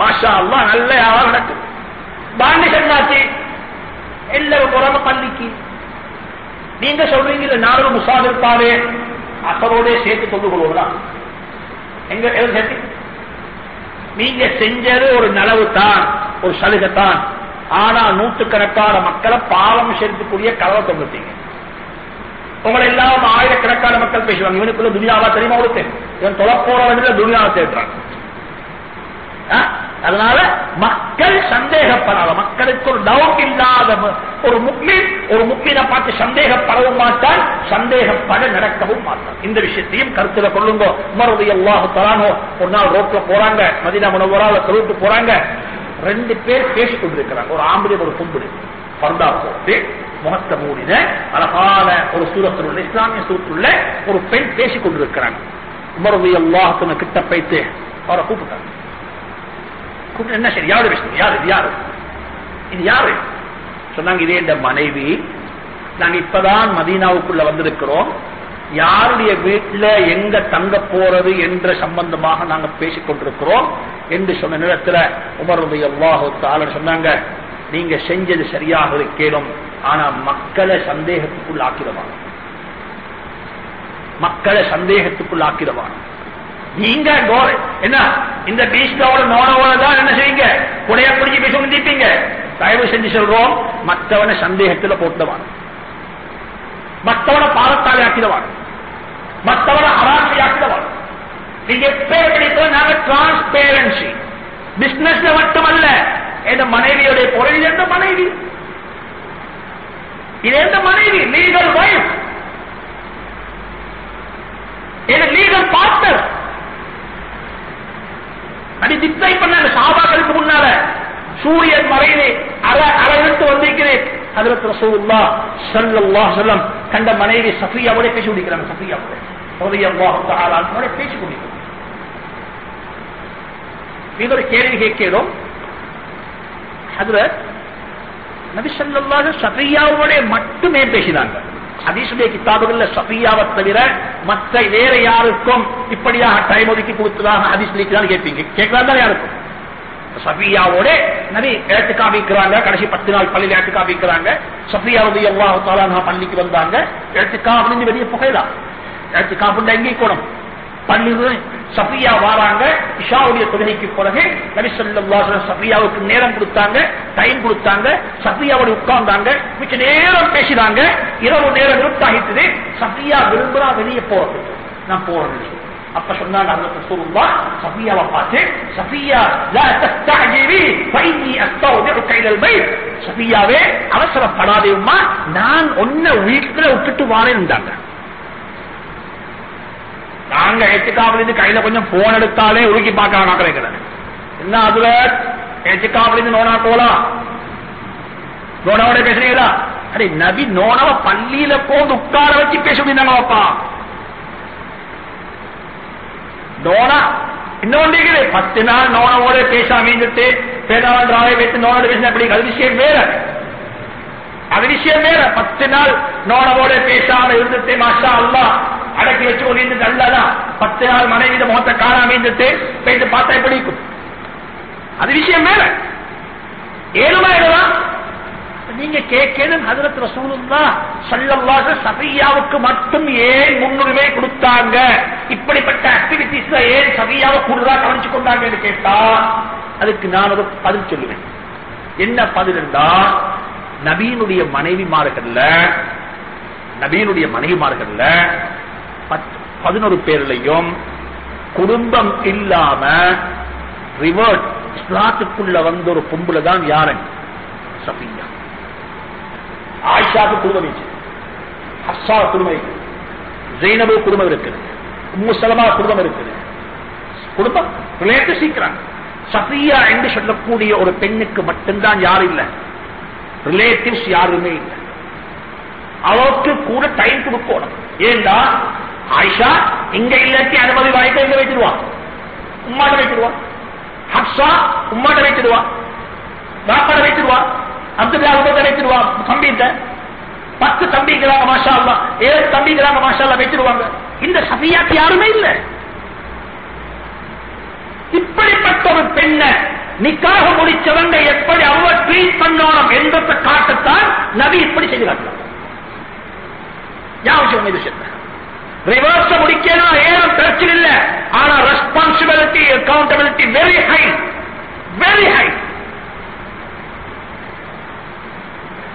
மாஷா அல்லா நல்ல வியாபாரம் நடக்குது பாண்டி சொன்னாச்சு எல்லாரும் போறாங்க பள்ளிக்கு. நீங்க சொல்றீங்க நானும் முசாதிர் பாரு அசரோட சேர்த்து கொண்டு கொள்வோம் எங்க எது சேர்த்து? நீங்க செஞ்சது ஒரு நலவு தான் ஒரு சலுகைத்தான் ஆனா நூற்றுக்கணக்கான மக்களை பாவம் சேர்த்துக்கூடிய கலவை தொங்குத்தீங்க உங்களை எல்லாம் ஆயிரக்கணக்கான மக்கள் பேசுவாங்க. இவனுக்குள்ள துணியாவா தெரியுமா உங்களுக்கு இவன் தொலை போறவங்க துணியாவை தேடுறாங்க அதனால மக்கள் சந்தேகப்படாத மக்களுக்கு ஒரு டவுட் இல்லாத ஒரு முக்மீன் ஒரு முக்மீனை பார்த்து சந்தேகப்படவும் மாட்டான் சந்தேகப்பட நடக்கவும் மாட்டான். இந்த விஷயத்தையும் கருத்துல கொள்ளுங்க. உமருடைய அல்லாஹு தரானோ ஒரு நாள் ரோட்ல போறாங்க. மதினா முனவரால தொழுட்டு போறாங்க. ரெண்டு பேர் பேசிக் கொண்டிருக்கிறாங்க. ஒரு ஆம்பளை ஒரு பொம்புடு பர்தா போட்டு முகத்தை மூடின அழகான ஒரு சூரத்தில் இஸ்லாமிய சூரத்துள்ள ஒரு பெண் பேசிக் கொண்டிருக்கிறாங்க. உமருடைய அல்லாஹுக்கு கிட்ட பைத்து அவரை கூப்பிட்டாங்க. என்ன சரி யாரு விஷ்ணு? யாரு இது யாரு? இது யாரு? சொன்னாங்க இதே இந்த மனைவி. நாங்க இப்பதான் மதீனாவுக்குள்ள வந்திருக்கிறோம். யாருடைய வீட்டுல எங்க தங்க போறது என்ற சம்பந்தமாக நாங்க பேசிக் கொண்டிருக்கிறோம் என்று சொன்ன நேரத்தில் உமருடைய அல்லாஹு சொன்னாங்க நீங்க செஞ்சது சரியாக இருக்கேனும் ஆனா மக்களை சந்தேகத்துக்குள் ஆக்கிடவான் மக்களை சந்தேகத்துக்குள் ஆக்கிடவான் நீங்க என்ன? இந்த பீஸ்டோட நோனவோட தான் என்ன செய்யுங்க குடைய பிடிச்சி பேச முடிப்பீங்க தயவு செஞ்சு சொல்றோம் மற்றவனை சந்தேகத்துல போட்டுவான் மற்றவனை பாலத்தாலே ஆக்கிடுவான். மற்றவனை அராசி ஆக்கிடுவான். நீங்க எப்போ கிடைத்தோம் நாங்க டிரான்ஸ்பேரன்சி பிசினஸ்ல மட்டுமல்ல என் மனைவியுடைய பொருள் எந்த மனைவி? இது எந்த மனைவி? லீகல் வைஃப் இது லீகல் பார்ட்னர் அது டிஸ்பிளை பண்ண சாபாக்களுக்கு முன்னால சூரியன் மறையிலே அரை அரை விட்டு வந்திருக்கிறேன் அதில் ரசூல்லா சல்லல்லா சொல்லம் கண்ட மனைவி சஃபியாவோட பேசி முடிக்கிறாங்க சஃபியாவோட ரலியல்லாஹு பேசி முடிக்கிறாங்க இது ஒரு கேள்வி கேட்கிறோம். அதுல நபி ஸல்லல்லாஹு சஃபியாவோட மட்டுமே பேசினாங்க. ஹதீசுடைய கிதாபுகள்ல சஃபியாவை தவிர மற்ற வேற யாருக்கும் இப்படியாக டைம் ஒதுக்கி கொடுத்ததாக ஹதீஸ் லிக்கிறான்னு கேட்பீங்க. கேட்கலாம் யாருக்கும்? சஃபியாவோட நபி ஏத்து காமிக்கிறாங்க. கடைசி பத்து நாள் பள்ளியில் ஏத்து காமிக்கிறாங்க. சஃபியாவுடைய அல்லாஹ் தாலா பள்ளிக்கு வந்தாங்க. ஏத்து அப்படின்னு வெளியே புகையலாம். ஏத்து காப்புண்டா எங்கேயும் கூடும் பள்ளி சஃபியா வாராங்க. இஷாவுடைய தொழுகைக்கு பிறகு நபி ஸல்லல்லாஹு சஃபியாவுக்கு நேரம் கொடுத்தாங்க டைம் கொடுத்தாங்க சஃபியாவோட உட்கார்ந்தாங்க மிச்ச நேரம் பேசினாங்க. இரவு நேரம் இருட்டாகிட்டது சஃபியா விரும்புறா வெளியே போறது. நான் போறது அப்ப சொன்னாங்க அந்த ரசூலுல்லாஹ் சஃபியாவை பார்த்து சஃபியா சஃபியாவே அவசரப்படாதே நான் ஒன்ன வீட்டுல விட்டுட்டு வாரேன்டாங்க நாங்க எச்சுக்காவிலிருந்து கையில கொஞ்சம் போன் எடுத்தாலே உருக்கி பார்க்கலாம் கிடைக்கிறது என்ன அதுல? எச்சுக்காவிலிருந்து நோனா போலாம் நோனாவோட பேசுறீங்களா அடே நபி நோனவ பள்ளியில போந்து உட்கார வச்சு பேச முடியுதாங்கப்பா நோனா இன்னொன்று பத்து நாள் நோனவோட பேசாம இருந்துட்டு பேராள் ராவை வைத்து நோனோட பேசின அப்படி அது விஷயம் வேற. அது விஷயம் வேற. பத்து நாள் நோனவோட பேசாம இருந்துட்டு மாஷா அல்லா அடக்கி வச்சு கொண்டு நல்லதான் பத்து நாள் மனைவி முகத்தை காணாம இருந்துட்டு போயிட்டு பார்த்தா எப்படி இருக்கும்? அது விஷயம் மேல. ஏழுமா எழுதலாம் நீங்க கேட்கணும் ஹதரத் ரசூலுல்லா ஸல்லல்லாஹு சஃபியாவுக்கு மட்டும் ஏன் முன்னுரிமை கொடுத்தாங்க? இப்படிப்பட்ட ஆக்டிவிட்டிஸ் ஏன் சஃபியாவை கூடுதலா கவனிச்சு கொண்டாங்கன்னு கேட்டா அதுக்கு நான் ஒரு பதில் சொல்லுவேன். என்ன பதில் இருந்தா நபீனுடைய மனைவிமார்கள்ல மனைவி மனைவிமார்கள்ல பதினொரு பேர்லையும் குடும்பம் இல்லாம ரிவர்ட் இஸ்லாத்துக்குள்ள வந்த ஒரு பொம்புல தான் யாரன்? சபியா ஆயிஷாக்கு குடும்பம் இருக்கு. குடும்பம் இருக்கு. ஜெயினபு குடும்பம் இருக்குது. முசலமா குடும்பம் இருக்குது. குடும்பம் ரிலேட்டிவ் சீக்கிரம். சஃபியா என்று சொல்லக்கூடிய ஒரு பெண்ணுக்கு மட்டும்தான் யாரும் இல்லை. ரிலேட்டிவ்ஸ் யாருமே இல்லை. அவருக்கு கூட டைம் கொடுக்கணும். ஏண்டா? ஆயிஷா இங்க இல்லாட்டி அனுமதி வாய்க்க இங்க வைத்துடுவா. உம்மாட்ட வைத்துடுவா. ஹப்சா உம்மாட்ட வைத்துடுவா. பாப்பாட வைத்துடுவா. அப்துல்லா உபத்தை வைத்துடுவா. தம்பிட்ட பத்து தம்பிக்கிறாங்க மாஷா அல்லா ஏழு தம்பிக்கிறாங்க மாஷா அல்லா வைத்துடுவாங்க. இந்த சபியாக்கு யாருமே இல்லை. இப்படிப்பட்ட ஒரு பெண்ணை நிக்காக முடிச்சவங்க எப்படி அவங்க ட்ரீட் பண்ணணும் என்பதை காட்டத்தான் நபி இப்படி செய்து காட்டலாம் யாவச்சும் இது விஷயத்தை ரிவர்ஸ் முடிக்கலாம் ஏன் பிரச்சனை இல்ல. ஆனா responsibility accountability very high very high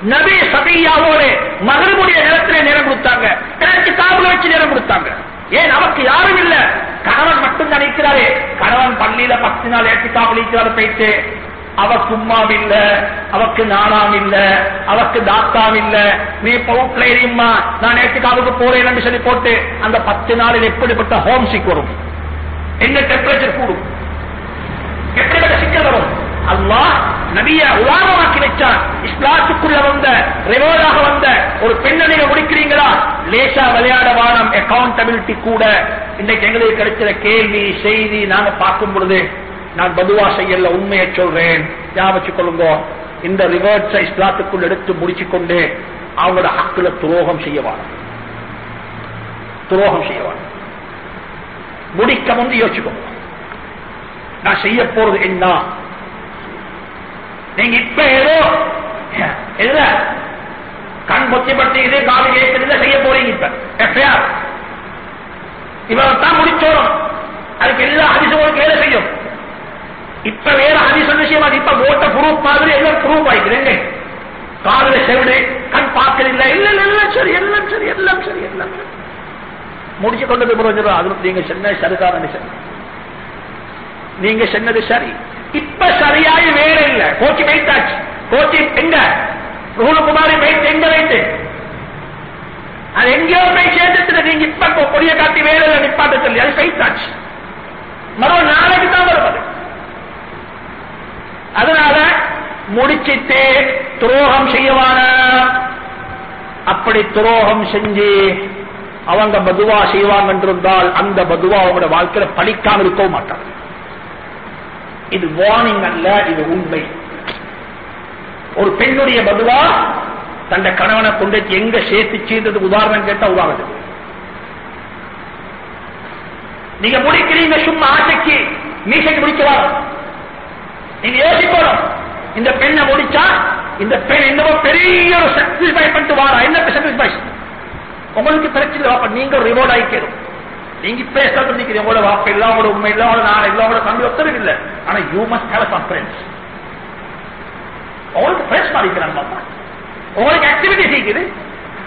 நபி சபியாவோடு மகனுடைய நிலத்திலே நேரம் கொடுத்தாங்க. எனக்கு தாபுல வச்சு நேரம் கொடுத்தாங்க. ஏன் நமக்கு யாரும் இல்ல? கணவன் மட்டும் தான் கணவன் பள்ளியில பத்து நாள் ஏற்றி காவல் இருக்கிறாரு போயிட்டு. அவக்கு உம்மாம் இல்ல அவக்கு நானாம் இல்ல அவக்கு தாத்தாம் இல்ல. நீ பவுட்ல எரியுமா நான் நேற்று காவுக்கு போறேன் என்று சொல்லி போட்டு அந்த பத்து நாளில் எப்படிப்பட்ட ஹோம் சிக் வரும்? என்ன டெம்பரேச்சர் கூடும்? எப்படிப்பட்ட சிக்கல் வரும்? அல்லாஹ் நபிய உலாரமாக்கி வச்சான். இஸ்லாத்துக்குள்ள வந்த ரிவோர்டாக வந்த ஒரு பெண்ணை நீங்க முடிக்கிறீங்களா லேசா விளையாட வானம் அக்கௌண்டபிலிட்டி கூட. இன்னைக்கு எங்களுக்கு கிடைக்கிற கேள்வி செய்தி நாங்க பார்க்கும் பொழுது நான் பதுவா செய்யல உண்மையை சொல்றேன். ஞாபகம் கொள்ளுங்க இந்த ரிவர்ஸை இஸ்லாத்துக்குள் எடுத்து முடிச்சு கொண்டு அவங்களோட ஹக்குல துரோகம் செய்யவான். துரோகம் செய்யவான். முடிக்க வந்து யோசிச்சுக்கோங்க நான் செய்ய போறது என்ன? நீங்க இப்ப ஏதோ இல்ல கண் பொத்திப்படுத்திக்கிட்டு காது கேட்கிறது செய்ய போறீங்க இப்ப. எஃப்ஐஆர் இவரை தான் முடிச்சோம் அதுக்கு எல்லா அதிசயம் வேலை செய்யும்? இப்ப வேற அதி விஷயம் அது இப்ப ஓட்ட ப்ரூப் மாதிரி எல்லாம் ப்ரூப் ஆயிக்கிறேங்க காதல செவிடு கண் பார்க்கறதில்ல இல்ல. எல்லாம் சரி எல்லாம் சரி எல்லாம் சரி எல்லாம் சரி. முடிச்சு கொண்டது புரிஞ்சிடும் அது நீங்க சொன்ன சரிதான் சரி நீங்க சொன்னது சரி. இப்ப சரியாய் வேற இல்ல. கோச்சி வைத்தாச்சு. கோச்சி எங்க? ரூலகுமாரி வைத்து எங்க வைத்து? அது எங்கேயோ போய் சேர்ந்துட்டு நீங்க இப்ப பொடிய காட்டி வேற இல்ல நிப்பாட்ட சொல்லி அது வைத்தாச்சு. மறுவ நாளைக்கு தான் வருவது அதனால முடிச்சிட்டு துரோகம் செய்யவான. அப்படி துரோகம் செஞ்சு அவங்க பதுவா செய்வாங்க என்றிருந்தால் அந்த பதுவா அவங்களோட வாழ்க்கையில பழிக்காம இருக்கவும் மாட்டாங்க. இது வார்னிங் அல்ல இது உண்மை. ஒரு பெண்ணுடைய பதுவா தந்த கணவனை கொண்டு எங்க சேர்த்து செய்தது உதாரணம் கேட்டா உதாரணம். நீங்க முடிக்கிறீங்க சும்மா ஆசைக்கு மீசைக்கு முடிக்கவா நீங்க யோசிக்கணும் இந்த பெண்ணை முடிச்சா இந்த பெண் என்னவோ பெரிய ஒரு சாக்ரிஃபை பண்ணிட்டு வாரா. என்ன சாக்ரிஃபைஸ் உங்களுக்கு பிரச்சனை வாப்பா. நீங்க ரிவோர்ட் ஆகிக்கணும் நீங்க பேசுறது நிக்கிறீங்க உங்களோட வாப்ப இல்ல உங்களோட உண்மை இல்ல உங்களோட நான் இல்ல உங்களோட தம்பி ஒத்தரும் இல்ல. ஆனா you must have some friends உங்களுக்கு ஃப்ரெண்ட்ஸ் மாறிக்கிறாங்க பாப்பா உங்களுக்கு ஆக்டிவிட்டி செய்யுது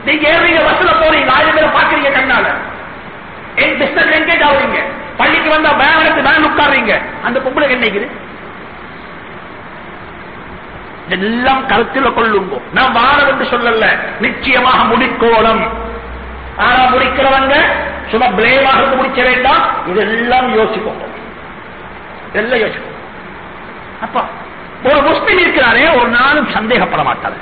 நீங்க ஏறீங்க பஸ்ல போறீங்க ஆயிரம் பேரை பாக்குறீங்க கண்ணால. என் பிசினஸ் என்கேஜ் ஆகுறீங்க. பள்ளிக்கு வந்தா பேன் எடுத்து பேன் உட்காடுறீங்க அந்த பொம்பளை என்னைக்குது எல்லாம் கருத்தில் கொள்ளுங்கோ. நான் வாரம் என்று சொல்லல. நிச்சயமாக முடிக்கோளம். ஆனா முடிக்கிறவங்க சும்மா பிளேமாக இருந்து முடிக்க வேண்டாம். இதெல்லாம் யோசிப்போம். இதெல்லாம் யோசிப்போம். அப்ப ஒரு முஸ்லீம் இருக்கிறாரே ஒரு நாளும் சந்தேகப்பட மாட்டார்.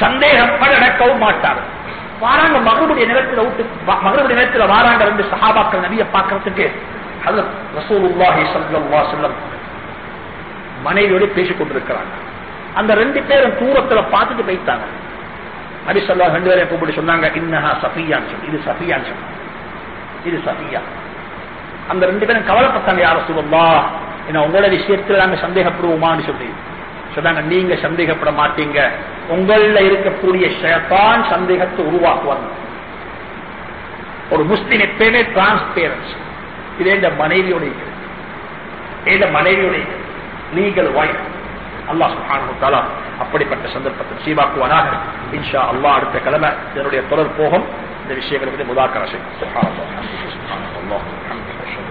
சந்தேகப்பட நடக்கவும் மாட்டார். வாராங்க மகளுடைய நிலத்தில் விட்டு மகளுடைய நிலத்தில் வாராங்க ரெண்டு சஹாபாக்கள் நபிய பார்க்கறதுக்கு அது மனைவியோடு பேசிக் கொண்டிருக்கிறாங்க அந்த ரெண்டு பேரும் தூரத்துல பார்த்துட்டு போயிட்டாங்க. நபி சொல்லா ரெண்டு பேரும் கூப்பிட்டு சொன்னாங்க இன்னஹா சஃபியான்னு சொல்லி இது சஃபியான்னு சொன்னாங்க இது சஃபியா. அந்த ரெண்டு பேரும் கவலைப்பட்டாங்க யார சொல்லா என்ன உங்களோட விஷயத்தில் நாங்க சந்தேகப்படுவோமான்னு சொல்லி. சொன்னாங்க நீங்க சந்தேகப்பட மாட்டீங்க. உங்கள இருக்கக்கூடிய ஷயத்தான் சந்தேகத்தை உருவாக்குவாங்க ஒரு முஸ்லீம் எப்பயுமே டிரான்ஸ்பேரன்ஸ் இது இந்த மனைவியோட இந்த மனைவியோட லீகல் வாய்ப்பு. அல்லாஹ் சுப்ஹானஹு அப்படிப்பட்ட சந்தர்ப்பத்தை சீவாக்குவானாக இன்ஷா அல்லாஹ் அடுத்த கிழமை இதனுடைய தொடர் போகும். இந்த விஷயங்களை பற்றி முதாக்கரா செய்யும். சுப்ஹானல்லாஹ், அல்ஹம்துலில்லாஹ்,